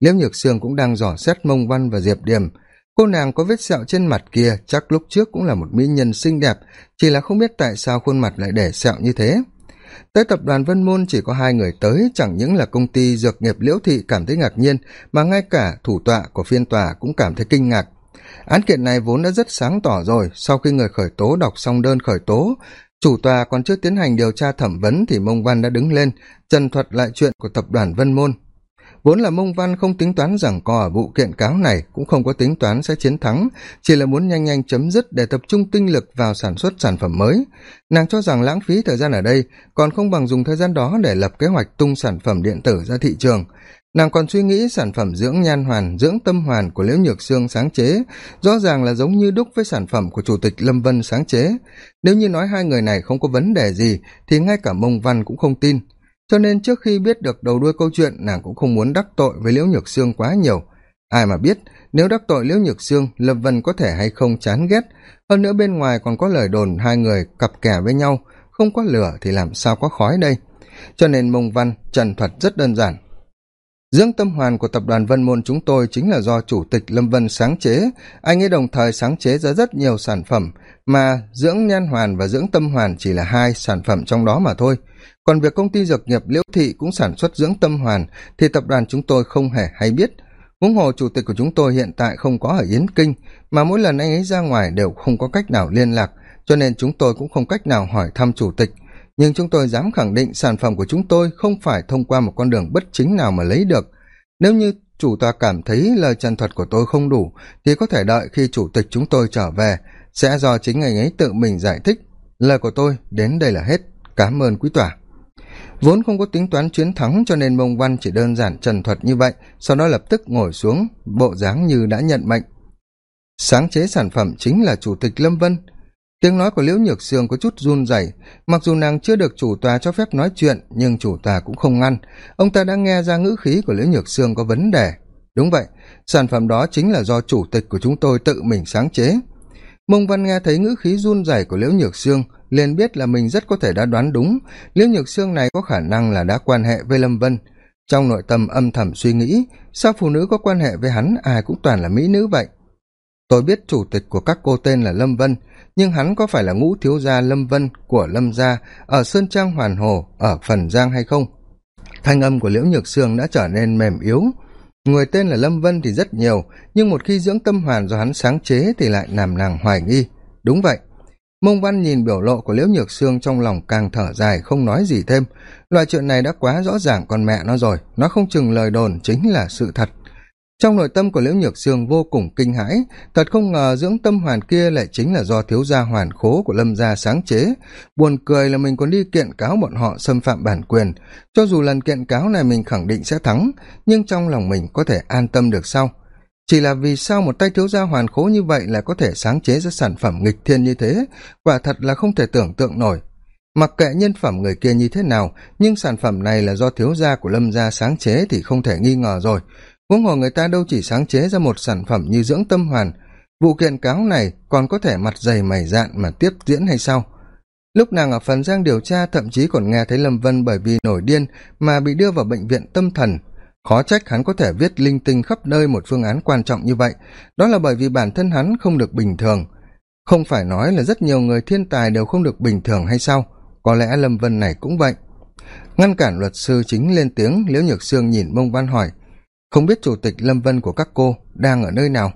Liễu nhược sương cũng đang dò xét mông văn và diệp điềm cô nàng có vết sẹo trên mặt kia, chắc lúc trước cũng là một mỹ nhân xinh đẹp, chỉ là không biết tại sao khuôn mặt lại để sẹo như thế. Tới tập đoàn vân môn chỉ có hai người tới, chẳng những là công ty dược nghiệp liễu thị cảm thấy ngạc nhiên, mà ngay cả thủ tọa của phiên tòa cũng cảm thấy kinh ngạc. Án kiện này vốn đã rất sáng tỏ rồi, sau khi người khởi tố đọc xong đơn khởi tố, chủ tòa còn chưa tiến hành điều tra thẩm vấn thì mông văn đã đứng lên, trần thuật lại chuyện của tập đoàn vân môn vốn là mông văn không tính toán rằng co ở vụ kiện cáo này, cũng không có tính toán sẽ chiến thắng, chỉ là muốn nhanh nhanh chấm dứt để tập trung tinh lực vào sản xuất sản phẩm mới. Nàng cho rằng lãng phí thời gian ở đây còn không bằng dùng thời gian đó để lập kế hoạch tung sản phẩm điện tử ra thị trường. Nàng còn suy nghĩ sản phẩm dưỡng nhan hoàn, dưỡng tâm hoàn của liễu nhược sương sáng chế, rõ ràng là giống như đúc với sản phẩm của chủ tịch lâm vân sáng chế. Nếu như nói hai người này không có vấn đề gì, thì ngay cả mông văn cũng không tin cho nên trước khi biết được đầu đuôi câu chuyện, nàng cũng không muốn đắc tội với liễu nhược sương quá nhiều. Ai mà biết, nếu đắc tội liễu nhược sương lâm vân có thể hay không chán ghét. Hơn nữa bên ngoài còn có lời đồn hai người cặp kè với nhau. Không có lửa thì làm sao có khói đây? Cho nên mông văn, trần thuật rất đơn giản. Dưỡng tâm hoàn của tập đoàn vân môn chúng tôi chính là do chủ tịch lâm vân sáng chế. Anh ấy đồng thời sáng chế ra rất nhiều sản phẩm, mà dưỡng nhan hoàn và dưỡng tâm hoàn chỉ là hai sản phẩm trong đó mà thôi còn việc công ty dược nghiệp liễu thị cũng sản xuất dưỡng tâm hoàn thì tập đoàn chúng tôi không hề hay biết. Huống hồ chủ tịch của chúng tôi hiện tại không có ở yến kinh, mà mỗi lần anh ấy ra ngoài đều không có cách nào liên lạc, cho nên chúng tôi cũng không cách nào hỏi thăm chủ tịch. Nhưng chúng tôi dám khẳng định sản phẩm của chúng tôi không phải thông qua một con đường bất chính nào mà lấy được. Nếu như chủ tòa cảm thấy lời trần thuật của tôi không đủ, thì có thể đợi khi chủ tịch chúng tôi trở về, sẽ do chính anh ấy tự mình giải thích. Lời của tôi đến đây là hết. Cảm ơn quý tòa vốn không có tính toán chiến thắng cho nên mông văn chỉ đơn giản trần thuật như vậy, sau đó lập tức ngồi xuống, bộ dáng như đã nhận mệnh. Sáng chế sản phẩm chính là chủ tịch lâm vân. Tiếng nói của liễu nhược sương có chút run rẩy, mặc dù nàng chưa được chủ tòa cho phép nói chuyện, nhưng chủ tòa cũng không ngăn. Ông ta đã nghe ra ngữ khí của liễu nhược sương có vấn đề. Đúng vậy, sản phẩm đó chính là do chủ tịch của chúng tôi tự mình sáng chế. Mông văn nghe thấy ngữ khí run rẩy của liễu nhược sương liền biết là mình rất có thể đã đoán đúng liễu nhược sương này có khả năng là đã quan hệ với lâm vân. Trong nội tâm âm thầm suy nghĩ, sao phụ nữ có quan hệ với hắn, ai cũng toàn là mỹ nữ vậy? Tôi biết chủ tịch của các cô tên là lâm vân, nhưng hắn có phải là ngũ thiếu gia lâm vân của lâm gia ở sơn trang hoàn hồ, ở phần giang hay không? Thanh âm của liễu nhược sương đã trở nên mềm yếu. Người tên là lâm vân thì rất nhiều, nhưng một khi dưỡng tâm hoàn do hắn sáng chế thì lại làm nàng hoài nghi. Đúng vậy mông văn nhìn biểu lộ của liễu nhược sương trong lòng càng thở dài, không nói gì thêm. Loại chuyện này đã quá rõ ràng con mẹ nó rồi, nó không chừng lời đồn chính là sự thật. Trong nội tâm của liễu nhược sương vô cùng kinh hãi, thật không ngờ dưỡng tâm hoàn kia lại chính là do thiếu gia hoàn khố của lâm gia sáng chế. Buồn cười là mình còn đi kiện cáo bọn họ xâm phạm bản quyền. Cho dù lần kiện cáo này mình khẳng định sẽ thắng, nhưng trong lòng mình có thể an tâm được sau chỉ là vì sao một tay thiếu gia hoàn khố như vậy lại có thể sáng chế ra sản phẩm nghịch thiên như thế? Quả thật là không thể tưởng tượng nổi. Mặc kệ nhân phẩm người kia như thế nào, nhưng sản phẩm này là do thiếu gia của lâm gia sáng chế thì không thể nghi ngờ rồi. Huống hồ người ta đâu chỉ sáng chế ra một sản phẩm như dưỡng tâm hoàn. Vụ kiện cáo này còn có thể mặt dày mày dạn mà tiếp diễn hay sao? Lúc nàng ở phần giang điều tra, thậm chí còn nghe thấy lâm vân bởi vì nổi điên mà bị đưa vào bệnh viện tâm thần khó trách hắn có thể viết linh tinh khắp nơi một phương án quan trọng như vậy. Đó là bởi vì bản thân hắn không được bình thường. Không phải nói là rất nhiều người thiên tài đều không được bình thường hay sao? Có lẽ lâm vân này cũng vậy. Ngăn cản luật sư chính lên tiếng, liễu nhược sương nhìn mông văn hỏi, không biết chủ tịch lâm vân của các cô đang ở nơi nào?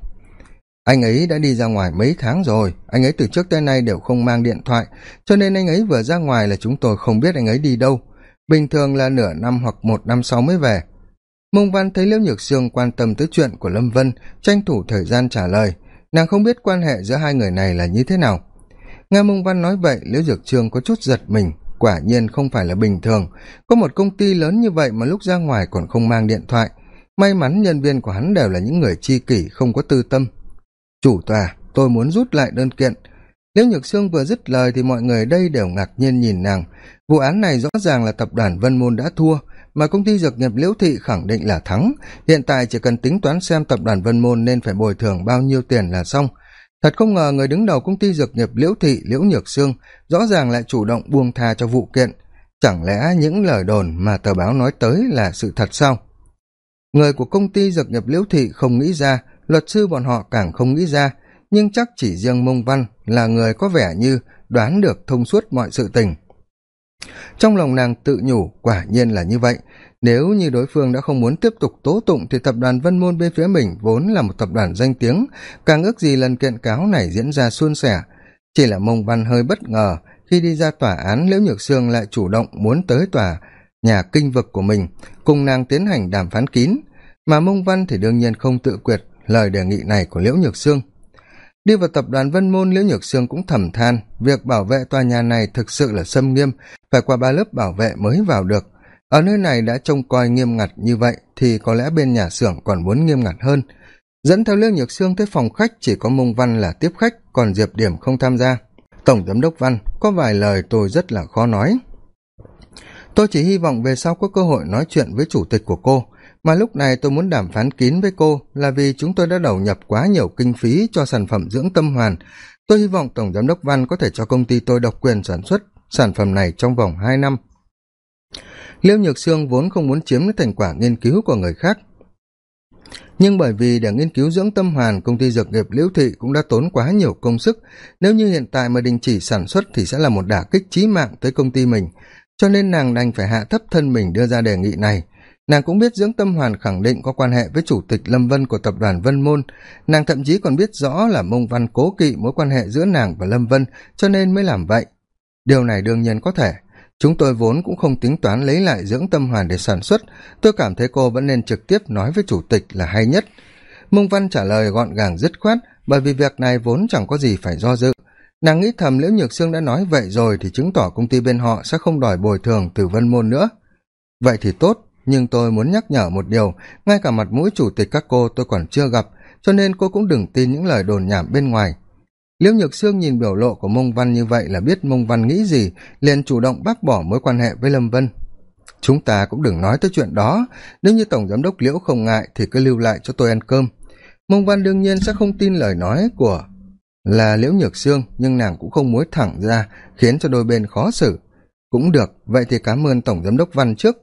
Anh ấy đã đi ra ngoài mấy tháng rồi, anh ấy từ trước tới nay đều không mang điện thoại, cho nên anh ấy vừa ra ngoài là chúng tôi không biết anh ấy đi đâu. Bình thường là nửa năm hoặc một năm sau mới về mông văn thấy liễu nhược sương quan tâm tới chuyện của lâm vân, tranh thủ thời gian trả lời. Nàng không biết quan hệ giữa hai người này là như thế nào. Nghe mông văn nói vậy, liễu dược trương có chút giật mình. Quả nhiên không phải là bình thường. Có một công ty lớn như vậy mà lúc ra ngoài còn không mang điện thoại. May mắn nhân viên của hắn đều là những người chi kỷ, không có tư tâm. Chủ tòa, tôi muốn rút lại đơn kiện. Liễu nhược sương vừa dứt lời thì mọi người đây đều ngạc nhiên nhìn nàng. Vụ án này rõ ràng là tập đoàn vân môn đã thua mà công ty dược nghiệp liễu thị khẳng định là thắng. Hiện tại chỉ cần tính toán xem tập đoàn vân môn nên phải bồi thường bao nhiêu tiền là xong. Thật không ngờ người đứng đầu công ty dược nghiệp liễu thị, liễu nhược sương, rõ ràng lại chủ động buông tha cho vụ kiện. Chẳng lẽ những lời đồn mà tờ báo nói tới là sự thật sao? Người của công ty dược nghiệp liễu thị không nghĩ ra, luật sư bọn họ càng không nghĩ ra. Nhưng chắc chỉ riêng mông văn là người có vẻ như đoán được thông suốt mọi sự tình trong lòng nàng tự nhủ, quả nhiên là như vậy. Nếu như đối phương đã không muốn tiếp tục tố tụng thì tập đoàn vân môn bên phía mình vốn là một tập đoàn danh tiếng. Càng ước gì lần kiện cáo này diễn ra suôn sẻ. Chỉ là mông văn hơi bất ngờ, khi đi ra tòa án, liễu nhược sương lại chủ động muốn tới tòa nhà kinh vực của mình, cùng nàng tiến hành đàm phán kín. Mà mông văn thì đương nhiên không tự quyệt lời đề nghị này của liễu nhược sương đi vào tập đoàn vân môn, liễu nhược sương cũng thầm than, việc bảo vệ tòa nhà này thực sự là xâm nghiêm, phải qua ba lớp bảo vệ mới vào được. Ở nơi này đã trông coi nghiêm ngặt như vậy thì có lẽ bên nhà xưởng còn muốn nghiêm ngặt hơn. Dẫn theo liễu nhược sương tới phòng khách, chỉ có mông văn là tiếp khách, còn diệp điểm không tham gia. Tổng giám đốc văn, có vài lời tôi rất là khó nói. Tôi chỉ hy vọng về sau có cơ hội nói chuyện với chủ tịch của cô mà lúc này tôi muốn đàm phán kín với cô là vì chúng tôi đã đầu nhập quá nhiều kinh phí cho sản phẩm dưỡng tâm hoàn. Tôi hy vọng tổng giám đốc văn có thể cho công ty tôi độc quyền sản xuất sản phẩm này trong vòng hai năm. Liêu nhược sương vốn không muốn chiếm những thành quả nghiên cứu của người khác. Nhưng bởi vì để nghiên cứu dưỡng tâm hoàn, công ty dược nghiệp liễu thị cũng đã tốn quá nhiều công sức. Nếu như hiện tại mà đình chỉ sản xuất thì sẽ là một đả kích chí mạng tới công ty mình. Cho nên nàng đành phải hạ thấp thân mình đưa ra đề nghị này nàng cũng biết dưỡng tâm hoàn khẳng định có quan hệ với chủ tịch lâm vân của tập đoàn vân môn. Nàng thậm chí còn biết rõ là mông văn cố kỵ mối quan hệ giữa nàng và lâm vân, cho nên mới làm vậy. Điều này đương nhiên có thể. Chúng tôi vốn cũng không tính toán lấy lại dưỡng tâm hoàn để sản xuất. Tôi cảm thấy cô vẫn nên trực tiếp nói với chủ tịch là hay nhất. Mông văn trả lời gọn gàng dứt khoát, bởi vì việc này vốn chẳng có gì phải do dự. Nàng nghĩ thầm liễu nhược sương đã nói vậy rồi thì chứng tỏ công ty bên họ sẽ không đòi bồi thường từ vân môn nữa. Vậy thì tốt nhưng tôi muốn nhắc nhở một điều, ngay cả mặt mũi chủ tịch các cô tôi còn chưa gặp, cho nên cô cũng đừng tin những lời đồn nhảm bên ngoài. Liễu nhược sương nhìn biểu lộ của mông văn như vậy là biết mông văn nghĩ gì, liền chủ động bác bỏ mối quan hệ với lâm vân. Chúng ta cũng đừng nói tới chuyện đó, nếu như tổng giám đốc liễu không ngại thì cứ lưu lại cho tôi ăn cơm. Mông văn đương nhiên sẽ không tin lời nói của là liễu nhược sương, nhưng nàng cũng không muốn thẳng ra, khiến cho đôi bên khó xử. Cũng được, vậy thì cảm ơn tổng giám đốc văn trước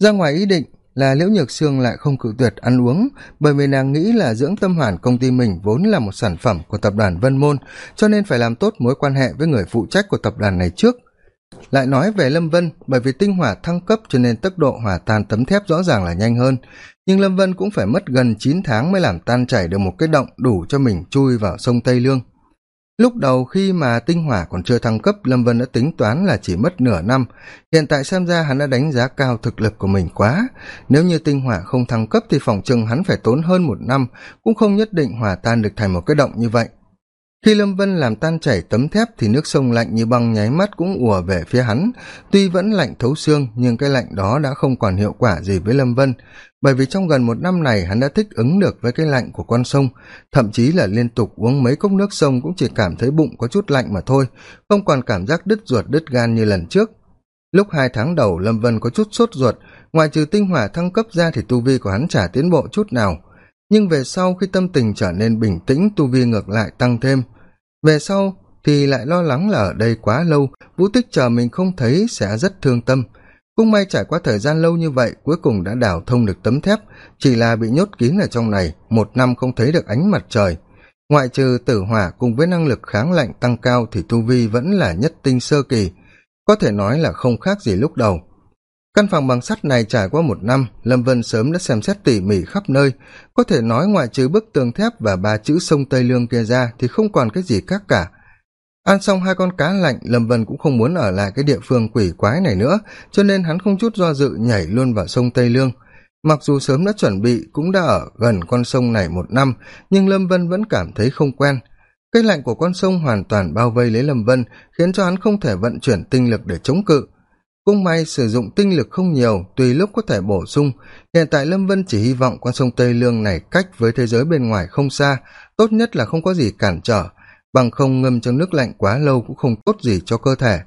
ra ngoài ý định là liễu nhược sương lại không cự tuyệt ăn uống, bởi vì nàng nghĩ là dưỡng tâm hoàn công ty mình vốn là một sản phẩm của tập đoàn vân môn, cho nên phải làm tốt mối quan hệ với người phụ trách của tập đoàn này trước. Lại nói về lâm vân, bởi vì tinh hỏa thăng cấp cho nên tốc độ hỏa tan tấm thép rõ ràng là nhanh hơn. Nhưng lâm vân cũng phải mất gần chín tháng mới làm tan chảy được một cái động đủ cho mình chui vào sông tây lương lúc đầu khi mà tinh hỏa còn chưa thăng cấp, lâm vân đã tính toán là chỉ mất nửa năm. Hiện tại xem ra hắn đã đánh giá cao thực lực của mình quá. Nếu như tinh hỏa không thăng cấp thì phòng chừng hắn phải tốn hơn một năm, cũng không nhất định hỏa tan được thành một cái động như vậy khi lâm vân làm tan chảy tấm thép thì nước sông lạnh như băng nháy mắt cũng ùa về phía hắn. Tuy vẫn lạnh thấu xương, nhưng cái lạnh đó đã không còn hiệu quả gì với lâm vân, bởi vì trong gần một năm này hắn đã thích ứng được với cái lạnh của con sông. Thậm chí là liên tục uống mấy cốc nước sông cũng chỉ cảm thấy bụng có chút lạnh mà thôi, không còn cảm giác đứt ruột đứt gan như lần trước. Lúc hai tháng đầu, lâm vân có chút sốt ruột. Ngoài trừ tinh hỏa thăng cấp ra thì tu vi của hắn chả tiến bộ chút nào nhưng về sau khi tâm tình trở nên bình tĩnh, tu vi ngược lại tăng thêm. Về sau thì lại lo lắng là ở đây quá lâu, vũ tích chờ mình không thấy sẽ rất thương tâm. Cũng may trải qua thời gian lâu như vậy, cuối cùng đã đào thông được tấm thép, chỉ là bị nhốt kín ở trong này, một năm không thấy được ánh mặt trời. Ngoại trừ tử hỏa cùng với năng lực kháng lạnh tăng cao thì tu vi vẫn là nhất tinh sơ kỳ, có thể nói là không khác gì lúc đầu căn phòng bằng sắt này trải qua một năm, lâm vân sớm đã xem xét tỉ mỉ khắp nơi. Có thể nói ngoại trừ bức tường thép và ba chữ sông tây lương kia ra thì không còn cái gì khác cả. Ăn xong hai con cá lạnh, lâm vân cũng không muốn ở lại cái địa phương quỷ quái này nữa, cho nên hắn không chút do dự nhảy luôn vào sông tây lương. Mặc dù sớm đã chuẩn bị, cũng đã ở gần con sông này một năm, nhưng lâm vân vẫn cảm thấy không quen. Cây lạnh của con sông hoàn toàn bao vây lấy lâm vân, khiến cho hắn không thể vận chuyển tinh lực để chống cự cũng may sử dụng tinh lực không nhiều, tùy lúc có thể bổ sung. Hiện tại lâm vân chỉ hy vọng con sông tây lương này cách với thế giới bên ngoài không xa, tốt nhất là không có gì cản trở, bằng không ngâm trong nước lạnh quá lâu cũng không tốt gì cho cơ thể.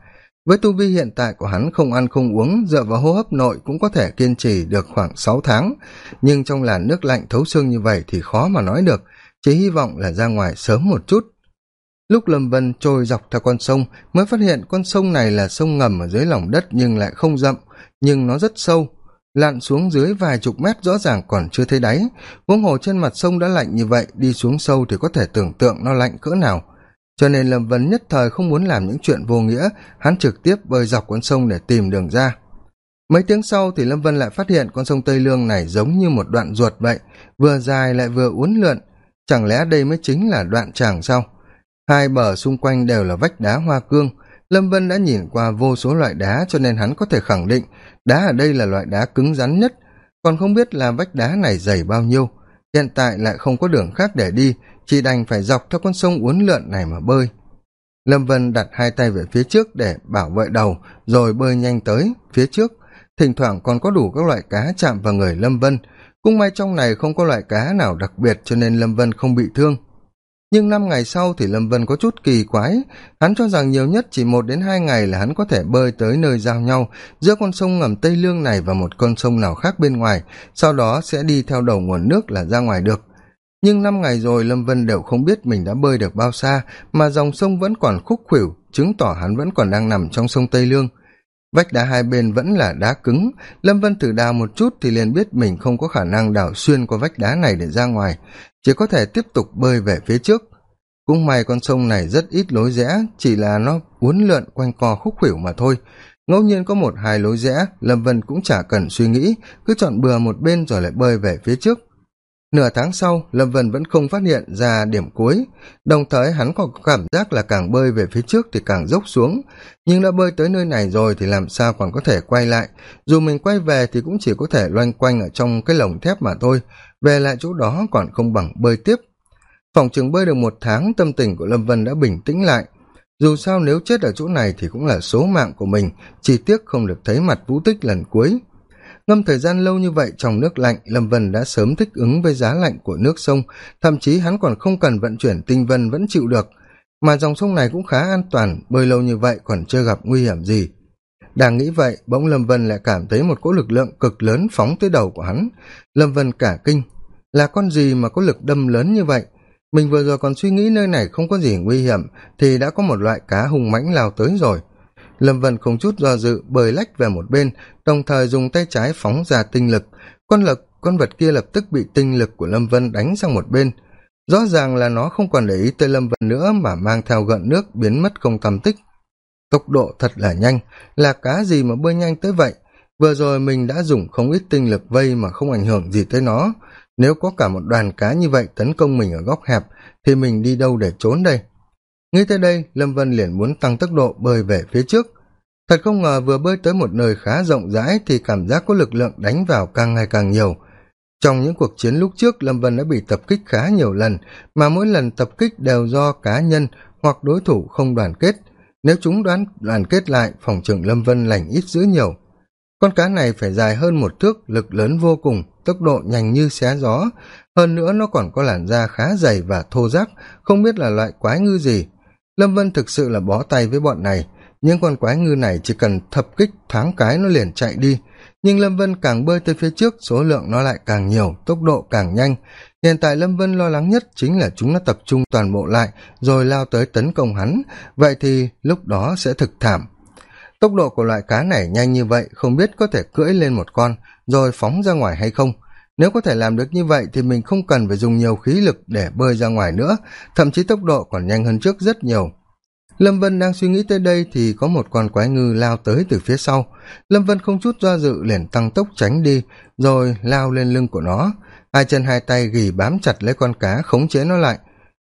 Với tu vi hiện tại của hắn không ăn không uống, dựa vào hô hấp nội cũng có thể kiên trì được khoảng sáu tháng. Nhưng trong làn nước lạnh thấu xương như vậy thì khó mà nói được, chỉ hy vọng là ra ngoài sớm một chút lúc lâm vân trôi dọc theo con sông, mới phát hiện con sông này là sông ngầm ở dưới lòng đất nhưng lại không rậm, nhưng nó rất sâu, lặn xuống dưới vài chục mét rõ ràng còn chưa thấy đáy. Huống hồ trên mặt sông đã lạnh như vậy, đi xuống sâu thì có thể tưởng tượng nó lạnh cỡ nào. Cho nên lâm vân nhất thời không muốn làm những chuyện vô nghĩa, hắn trực tiếp bơi dọc con sông để tìm đường ra. Mấy tiếng sau thì lâm vân lại phát hiện con sông tây lương này giống như một đoạn ruột vậy, vừa dài lại vừa uốn lượn. Chẳng lẽ đây mới chính là đoạn tràng sao? Hai bờ xung quanh đều là vách đá hoa cương. Lâm vân đã nhìn qua vô số loại đá cho nên hắn có thể khẳng định đá ở đây là loại đá cứng rắn nhất. Còn không biết là vách đá này dày bao nhiêu. Hiện tại lại không có đường khác để đi, chỉ đành phải dọc theo con sông uốn lượn này mà bơi. Lâm vân đặt hai tay về phía trước để bảo vệ đầu, rồi bơi nhanh tới phía trước. Thỉnh thoảng còn có đủ các loại cá chạm vào người lâm vân. Cũng may trong này không có loại cá nào đặc biệt cho nên lâm vân không bị thương nhưng năm ngày sau thì lâm vân có chút kỳ quái. Hắn cho rằng nhiều nhất chỉ một đến hai ngày là hắn có thể bơi tới nơi giao nhau, giữa con sông ngầm tây lương này và một con sông nào khác bên ngoài, sau đó sẽ đi theo đầu nguồn nước là ra ngoài được. Nhưng năm ngày rồi lâm vân đều không biết mình đã bơi được bao xa, mà dòng sông vẫn còn khúc khuỷu, chứng tỏ hắn vẫn còn đang nằm trong sông tây lương. Vách đá hai bên vẫn là đá cứng. Lâm vân thử đào một chút thì liền biết mình không có khả năng đào xuyên qua vách đá này để ra ngoài chỉ có thể tiếp tục bơi về phía trước. Cũng may con sông này rất ít lối rẽ, chỉ là nó uốn lượn quanh co khúc khuỷu mà thôi. Ngẫu nhiên có một hai lối rẽ, lâm vân cũng chả cần suy nghĩ, cứ chọn bừa một bên rồi lại bơi về phía trước. Nửa tháng sau, lâm vân vẫn không phát hiện ra điểm cuối. Đồng thời hắn có cảm giác là càng bơi về phía trước thì càng dốc xuống. Nhưng đã bơi tới nơi này rồi thì làm sao còn có thể quay lại? Dù mình quay về thì cũng chỉ có thể loanh quanh ở trong cái lồng thép mà thôi về lại chỗ đó còn không bằng bơi tiếp. Phòng chừng bơi được một tháng, tâm tình của lâm vân đã bình tĩnh lại. Dù sao nếu chết ở chỗ này thì cũng là số mạng của mình chỉ tiếc không được thấy mặt vũ tích lần cuối. Ngâm thời gian lâu như vậy trong nước lạnh, lâm vân đã sớm thích ứng với giá lạnh của nước sông, thậm chí hắn còn không cần vận chuyển tinh vân vẫn chịu được. Mà dòng sông này cũng khá an toàn, bơi lâu như vậy còn chưa gặp nguy hiểm gì đang nghĩ vậy, bỗng lâm vân lại cảm thấy một cỗ lực lượng cực lớn phóng tới đầu của hắn. Lâm vân cả kinh. Là con gì mà có lực đâm lớn như vậy? Mình vừa rồi còn suy nghĩ nơi này không có gì nguy hiểm, thì đã có một loại cá hung mãnh lao tới rồi. Lâm vân không chút do dự, bơi lách về một bên, đồng thời dùng tay trái phóng ra tinh lực. Con lực, con vật kia lập tức bị tinh lực của lâm vân đánh sang một bên. Rõ ràng là nó không còn để ý tới lâm vân nữa mà mang theo gợn nước biến mất không tăm tích tốc độ thật là nhanh. Là cá gì mà bơi nhanh tới vậy? Vừa rồi mình đã dùng không ít tinh lực vây mà không ảnh hưởng gì tới nó. Nếu có cả một đoàn cá như vậy tấn công mình ở góc hẹp, thì mình đi đâu để trốn đây? Nghĩ tới đây, lâm vân liền muốn tăng tốc độ bơi về phía trước. Thật không ngờ vừa bơi tới một nơi khá rộng rãi thì cảm giác có lực lượng đánh vào càng ngày càng nhiều. Trong những cuộc chiến lúc trước, lâm vân đã bị tập kích khá nhiều lần, mà mỗi lần tập kích đều do cá nhân hoặc đối thủ không đoàn kết nếu chúng đoán đoàn kết lại, phòng trưởng lâm vân lành ít dữ nhiều. Con cá này phải dài hơn một thước, lực lớn vô cùng, tốc độ nhanh như xé gió. Hơn nữa nó còn có làn da khá dày và thô ráp, không biết là loại quái ngư gì. Lâm vân thực sự là bó tay với bọn này những con quái ngư này chỉ cần thập kích thoáng cái nó liền chạy đi nhưng lâm vân càng bơi tới phía trước, số lượng nó lại càng nhiều, tốc độ càng nhanh. Hiện tại lâm vân lo lắng nhất chính là chúng nó tập trung toàn bộ lại, rồi lao tới tấn công hắn. Vậy thì lúc đó sẽ thực thảm. Tốc độ của loại cá này nhanh như vậy, không biết có thể cưỡi lên một con, rồi phóng ra ngoài hay không. Nếu có thể làm được như vậy thì mình không cần phải dùng nhiều khí lực để bơi ra ngoài nữa, thậm chí tốc độ còn nhanh hơn trước rất nhiều lâm vân đang suy nghĩ tới đây thì có một con quái ngư lao tới từ phía sau. Lâm vân không chút do dự liền tăng tốc tránh đi, rồi lao lên lưng của nó. Hai chân hai tay gỉ bám chặt lấy con cá, khống chế nó lại.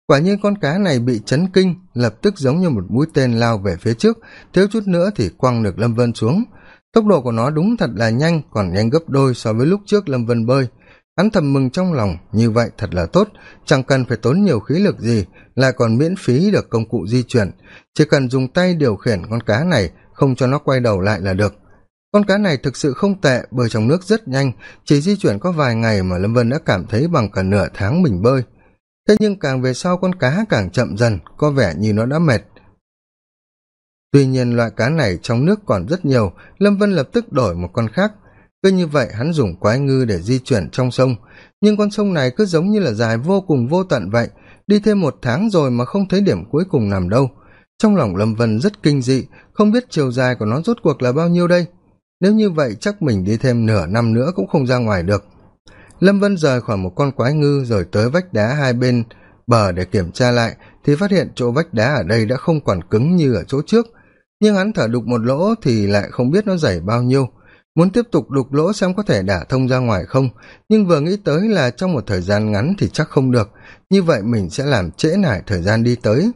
Quả nhiên con cá này bị chấn kinh, lập tức giống như một mũi tên lao về phía trước. Thiếu chút nữa thì quăng được lâm vân xuống. Tốc độ của nó đúng thật là nhanh, còn nhanh gấp đôi so với lúc trước lâm vân bơi hắn thầm mừng trong lòng, như vậy thật là tốt, chẳng cần phải tốn nhiều khí lực gì, lại còn miễn phí được công cụ di chuyển. Chỉ cần dùng tay điều khiển con cá này, không cho nó quay đầu lại là được. Con cá này thực sự không tệ, bơi trong nước rất nhanh, chỉ di chuyển có vài ngày mà lâm vân đã cảm thấy bằng cả nửa tháng mình bơi. Thế nhưng càng về sau con cá càng chậm dần, có vẻ như nó đã mệt. Tuy nhiên loại cá này trong nước còn rất nhiều, lâm vân lập tức đổi một con khác cứ như vậy, hắn dùng quái ngư để di chuyển trong sông. Nhưng con sông này cứ giống như là dài vô cùng vô tận vậy. Đi thêm một tháng rồi mà không thấy điểm cuối cùng nằm đâu. Trong lòng lâm vân rất kinh dị, không biết chiều dài của nó rốt cuộc là bao nhiêu đây. Nếu như vậy, chắc mình đi thêm nửa năm nữa cũng không ra ngoài được. Lâm vân rời khỏi một con quái ngư rồi tới vách đá hai bên bờ để kiểm tra lại, thì phát hiện chỗ vách đá ở đây đã không còn cứng như ở chỗ trước. Nhưng hắn thở đục một lỗ thì lại không biết nó dày bao nhiêu muốn tiếp tục đục lỗ xem có thể đả thông ra ngoài không? Nhưng vừa nghĩ tới là trong một thời gian ngắn thì chắc không được. Như vậy mình sẽ làm trễ nải thời gian đi tới.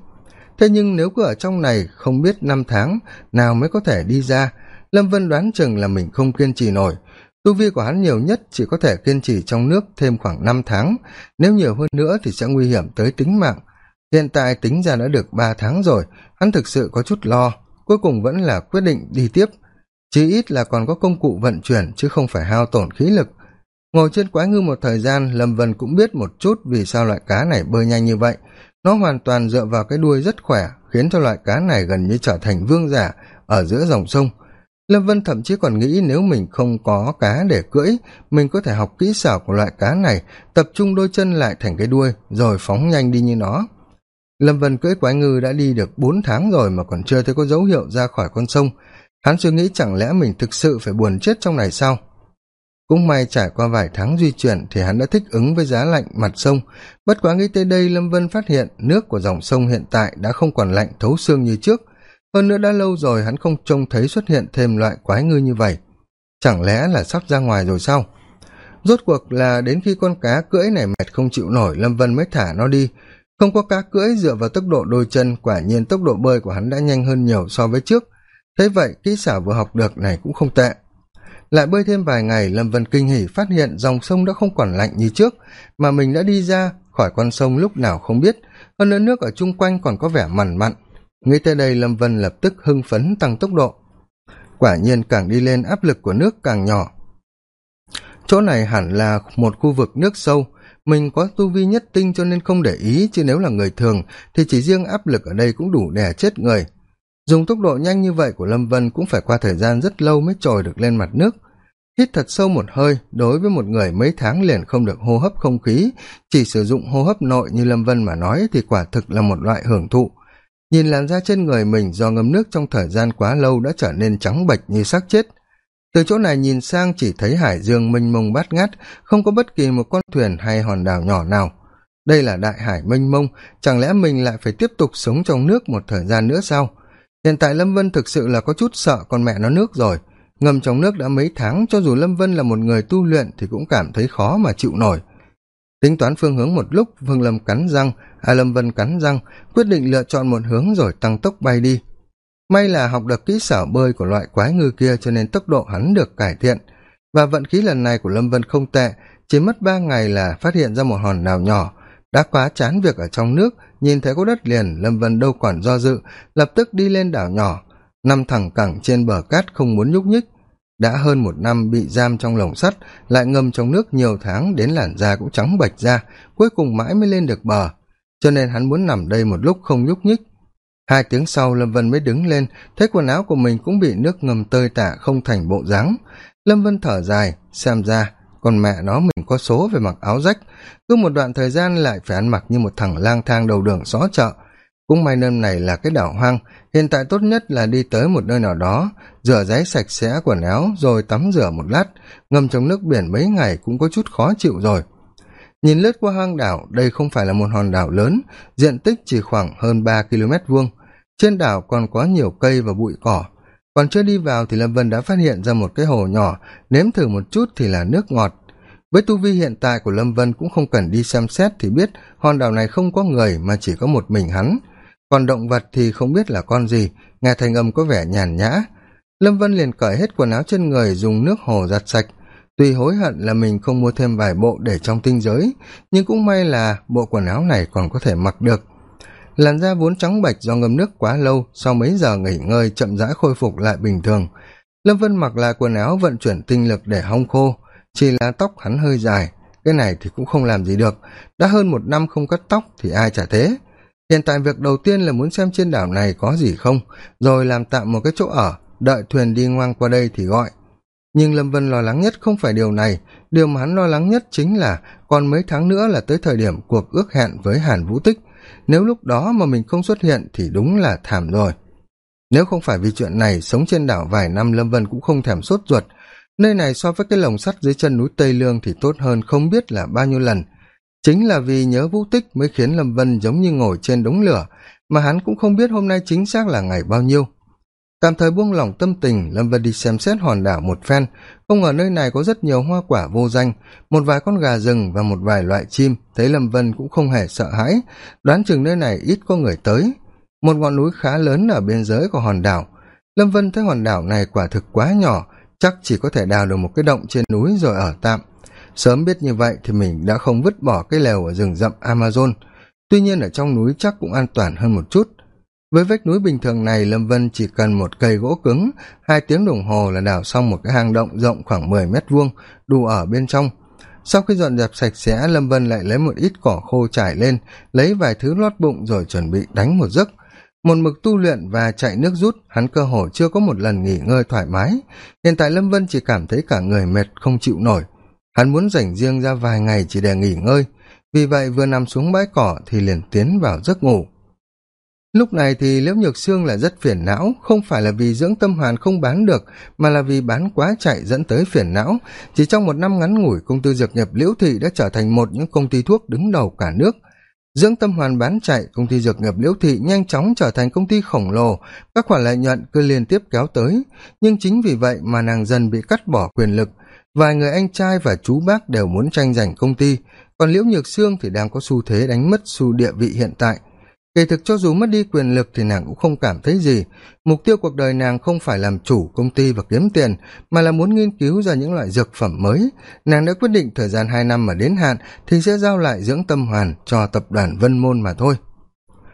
Thế nhưng nếu cứ ở trong này không biết năm tháng, nào mới có thể đi ra? Lâm vân đoán chừng là mình không kiên trì nổi. Tu vi của hắn nhiều nhất chỉ có thể kiên trì trong nước thêm khoảng năm tháng. Nếu nhiều hơn nữa thì sẽ nguy hiểm tới tính mạng. Hiện tại tính ra đã được ba tháng rồi, hắn thực sự có chút lo. Cuối cùng vẫn là quyết định đi tiếp chí ít là còn có công cụ vận chuyển, chứ không phải hao tổn khí lực. Ngồi trên quái ngư một thời gian, lâm vân cũng biết một chút vì sao loại cá này bơi nhanh như vậy. Nó hoàn toàn dựa vào cái đuôi rất khỏe, khiến cho loại cá này gần như trở thành vương giả ở giữa dòng sông. Lâm vân thậm chí còn nghĩ nếu mình không có cá để cưỡi, mình có thể học kỹ xảo của loại cá này, tập trung đôi chân lại thành cái đuôi, rồi phóng nhanh đi như nó. Lâm vân cưỡi quái ngư đã đi được bốn tháng rồi mà còn chưa thấy có dấu hiệu ra khỏi con sông hắn suy nghĩ chẳng lẽ mình thực sự phải buồn chết trong này sao? Cũng may trải qua vài tháng di chuyển thì hắn đã thích ứng với giá lạnh mặt sông. Bất quá nghĩ tới đây, lâm vân phát hiện nước của dòng sông hiện tại đã không còn lạnh thấu xương như trước. Hơn nữa đã lâu rồi hắn không trông thấy xuất hiện thêm loại quái ngư như vậy. Chẳng lẽ là sắp ra ngoài rồi sao? Rốt cuộc là đến khi con cá cưỡi này mệt không chịu nổi, lâm vân mới thả nó đi. Không có cá cưỡi dựa vào tốc độ đôi chân, quả nhiên tốc độ bơi của hắn đã nhanh hơn nhiều so với trước thế vậy, kỹ xảo vừa học được này cũng không tệ. Lại bơi thêm vài ngày, lâm vân kinh hỉ phát hiện dòng sông đã không còn lạnh như trước, mà mình đã đi ra khỏi con sông lúc nào không biết. Hơn nữa nước ở chung quanh còn có vẻ mằn mặn. Nghĩ tới đây, lâm vân lập tức hưng phấn tăng tốc độ. Quả nhiên càng đi lên, áp lực của nước càng nhỏ. Chỗ này hẳn là một khu vực nước sâu. Mình có tu vi nhất tinh cho nên không để ý, chứ nếu là người thường, thì chỉ riêng áp lực ở đây cũng đủ đè chết người dùng tốc độ nhanh như vậy của lâm vân cũng phải qua thời gian rất lâu mới trồi được lên mặt nước. Hít thật sâu một hơi, đối với một người mấy tháng liền không được hô hấp không khí, chỉ sử dụng hô hấp nội như lâm vân mà nói thì quả thực là một loại hưởng thụ. Nhìn làn da trên người mình do ngâm nước trong thời gian quá lâu đã trở nên trắng bệch như xác chết. Từ chỗ này nhìn sang chỉ thấy hải dương mênh mông bát ngát, không có bất kỳ một con thuyền hay hòn đảo nhỏ nào. Đây là đại hải mênh mông, chẳng lẽ mình lại phải tiếp tục sống trong nước một thời gian nữa sao? Hiện tại lâm vân thực sự là có chút sợ con mẹ nó nước rồi. Ngâm trong nước đã mấy tháng, cho dù lâm vân là một người tu luyện thì cũng cảm thấy khó mà chịu nổi. Tính toán phương hướng một lúc, vương lâm cắn răng à lâm vân cắn răng, quyết định lựa chọn một hướng rồi tăng tốc bay đi. May là học được kỹ xảo bơi của loại quái ngư kia cho nên tốc độ hắn được cải thiện. Và vận khí lần này của lâm vân không tệ, chỉ mất ba ngày là phát hiện ra một hòn đảo nhỏ đã quá chán việc ở trong nước, nhìn thấy có đất liền, lâm vân đâu còn do dự, lập tức đi lên đảo nhỏ, nằm thẳng cẳng trên bờ cát không muốn nhúc nhích. Đã hơn một năm bị giam trong lồng sắt, lại ngâm trong nước nhiều tháng đến làn da cũng trắng bệch ra, cuối cùng mãi mới lên được bờ. Cho nên hắn muốn nằm đây một lúc không nhúc nhích. Hai tiếng sau, lâm vân mới đứng lên, thấy quần áo của mình cũng bị nước ngầm tơi tả không thành bộ dáng. Lâm vân thở dài, xem ra còn mẹ nó mình có số về mặc áo rách. Cứ một đoạn thời gian lại phải ăn mặc như một thằng lang thang đầu đường xó chợ. Cũng may nơi này là cái đảo hoang, hiện tại tốt nhất là đi tới một nơi nào đó, rửa giấy sạch sẽ, quần áo, rồi tắm rửa một lát. Ngâm trong nước biển mấy ngày cũng có chút khó chịu rồi. Nhìn lướt qua hang đảo, đây không phải là một hòn đảo lớn, diện tích chỉ khoảng hơn ba km vuông. Trên đảo còn có nhiều cây và bụi cỏ còn chưa đi vào thì lâm vân đã phát hiện ra một cái hồ nhỏ, nếm thử một chút thì là nước ngọt. Với tu vi hiện tại của lâm vân cũng không cần đi xem xét thì biết hòn đảo này không có người mà chỉ có một mình hắn. Còn động vật thì không biết là con gì, nghe thanh âm có vẻ nhàn nhã. Lâm vân liền cởi hết quần áo trên người dùng nước hồ giặt sạch. Tuy hối hận là mình không mua thêm vài bộ để trong tinh giới, nhưng cũng may là bộ quần áo này còn có thể mặc được làn da vốn trắng bạch do ngâm nước quá lâu, sau mấy giờ nghỉ ngơi chậm rãi khôi phục lại bình thường. Lâm vân mặc lại quần áo vận chuyển tinh lực để hong khô, chỉ là tóc hắn hơi dài. Cái này thì cũng không làm gì được. Đã hơn một năm không cắt tóc thì ai chả thế. Hiện tại việc đầu tiên là muốn xem trên đảo này có gì không, rồi làm tạm một cái chỗ ở, đợi thuyền đi ngoan qua đây thì gọi. Nhưng lâm vân lo lắng nhất không phải điều này. Điều mà hắn lo lắng nhất chính là còn mấy tháng nữa là tới thời điểm cuộc ước hẹn với hàn vũ tích nếu lúc đó mà mình không xuất hiện thì đúng là thảm rồi. Nếu không phải vì chuyện này, sống trên đảo vài năm lâm vân cũng không thèm sốt ruột. Nơi này so với cái lồng sắt dưới chân núi tây lương thì tốt hơn không biết là bao nhiêu lần. Chính là vì nhớ vũ tích mới khiến lâm vân giống như ngồi trên đống lửa, mà hắn cũng không biết hôm nay chính xác là ngày bao nhiêu tạm thời buông lỏng tâm tình, lâm vân đi xem xét hòn đảo một phen. Không ngờ nơi này có rất nhiều hoa quả vô danh. Một vài con gà rừng và một vài loại chim, thấy lâm vân cũng không hề sợ hãi. Đoán chừng nơi này ít có người tới. Một ngọn núi khá lớn ở biên giới của hòn đảo. Lâm vân thấy hòn đảo này quả thực quá nhỏ, chắc chỉ có thể đào được một cái động trên núi rồi ở tạm. Sớm biết như vậy thì mình đã không vứt bỏ cái lều ở rừng rậm amazon. Tuy nhiên ở trong núi chắc cũng an toàn hơn một chút với vách núi bình thường này, lâm vân chỉ cần một cây gỗ cứng, hai tiếng đồng hồ là đào xong một cái hang động rộng khoảng mười mét vuông, đủ ở bên trong. Sau khi dọn dẹp sạch sẽ, lâm vân lại lấy một ít cỏ khô trải lên, lấy vài thứ lót bụng rồi chuẩn bị đánh một giấc. Một mực tu luyện và chạy nước rút, hắn cơ hồ chưa có một lần nghỉ ngơi thoải mái. Hiện tại lâm vân chỉ cảm thấy cả người mệt không chịu nổi. Hắn muốn dành riêng ra vài ngày chỉ để nghỉ ngơi. Vì vậy vừa nằm xuống bãi cỏ thì liền tiến vào giấc ngủ lúc này thì liễu nhược sương là rất phiền não, không phải là vì dưỡng tâm hoàn không bán được, mà là vì bán quá chạy dẫn tới phiền não. Chỉ trong một năm ngắn ngủi, công ty dược nhập liễu thị đã trở thành một những công ty thuốc đứng đầu cả nước. Dưỡng tâm hoàn bán chạy, công ty dược nghiệp liễu thị nhanh chóng trở thành công ty khổng lồ. Các khoản lợi nhuận cứ liên tiếp kéo tới. Nhưng chính vì vậy mà nàng dần bị cắt bỏ quyền lực. Vài người anh trai và chú bác đều muốn tranh giành công ty. Còn liễu nhược sương thì đang có xu thế đánh mất xu địa vị hiện tại kỳ thực cho dù mất đi quyền lực thì nàng cũng không cảm thấy gì. Mục tiêu cuộc đời nàng không phải làm chủ công ty và kiếm tiền, mà là muốn nghiên cứu ra những loại dược phẩm mới. Nàng đã quyết định thời gian hai năm mà đến hạn thì sẽ giao lại dưỡng tâm hoàn cho tập đoàn vân môn mà thôi.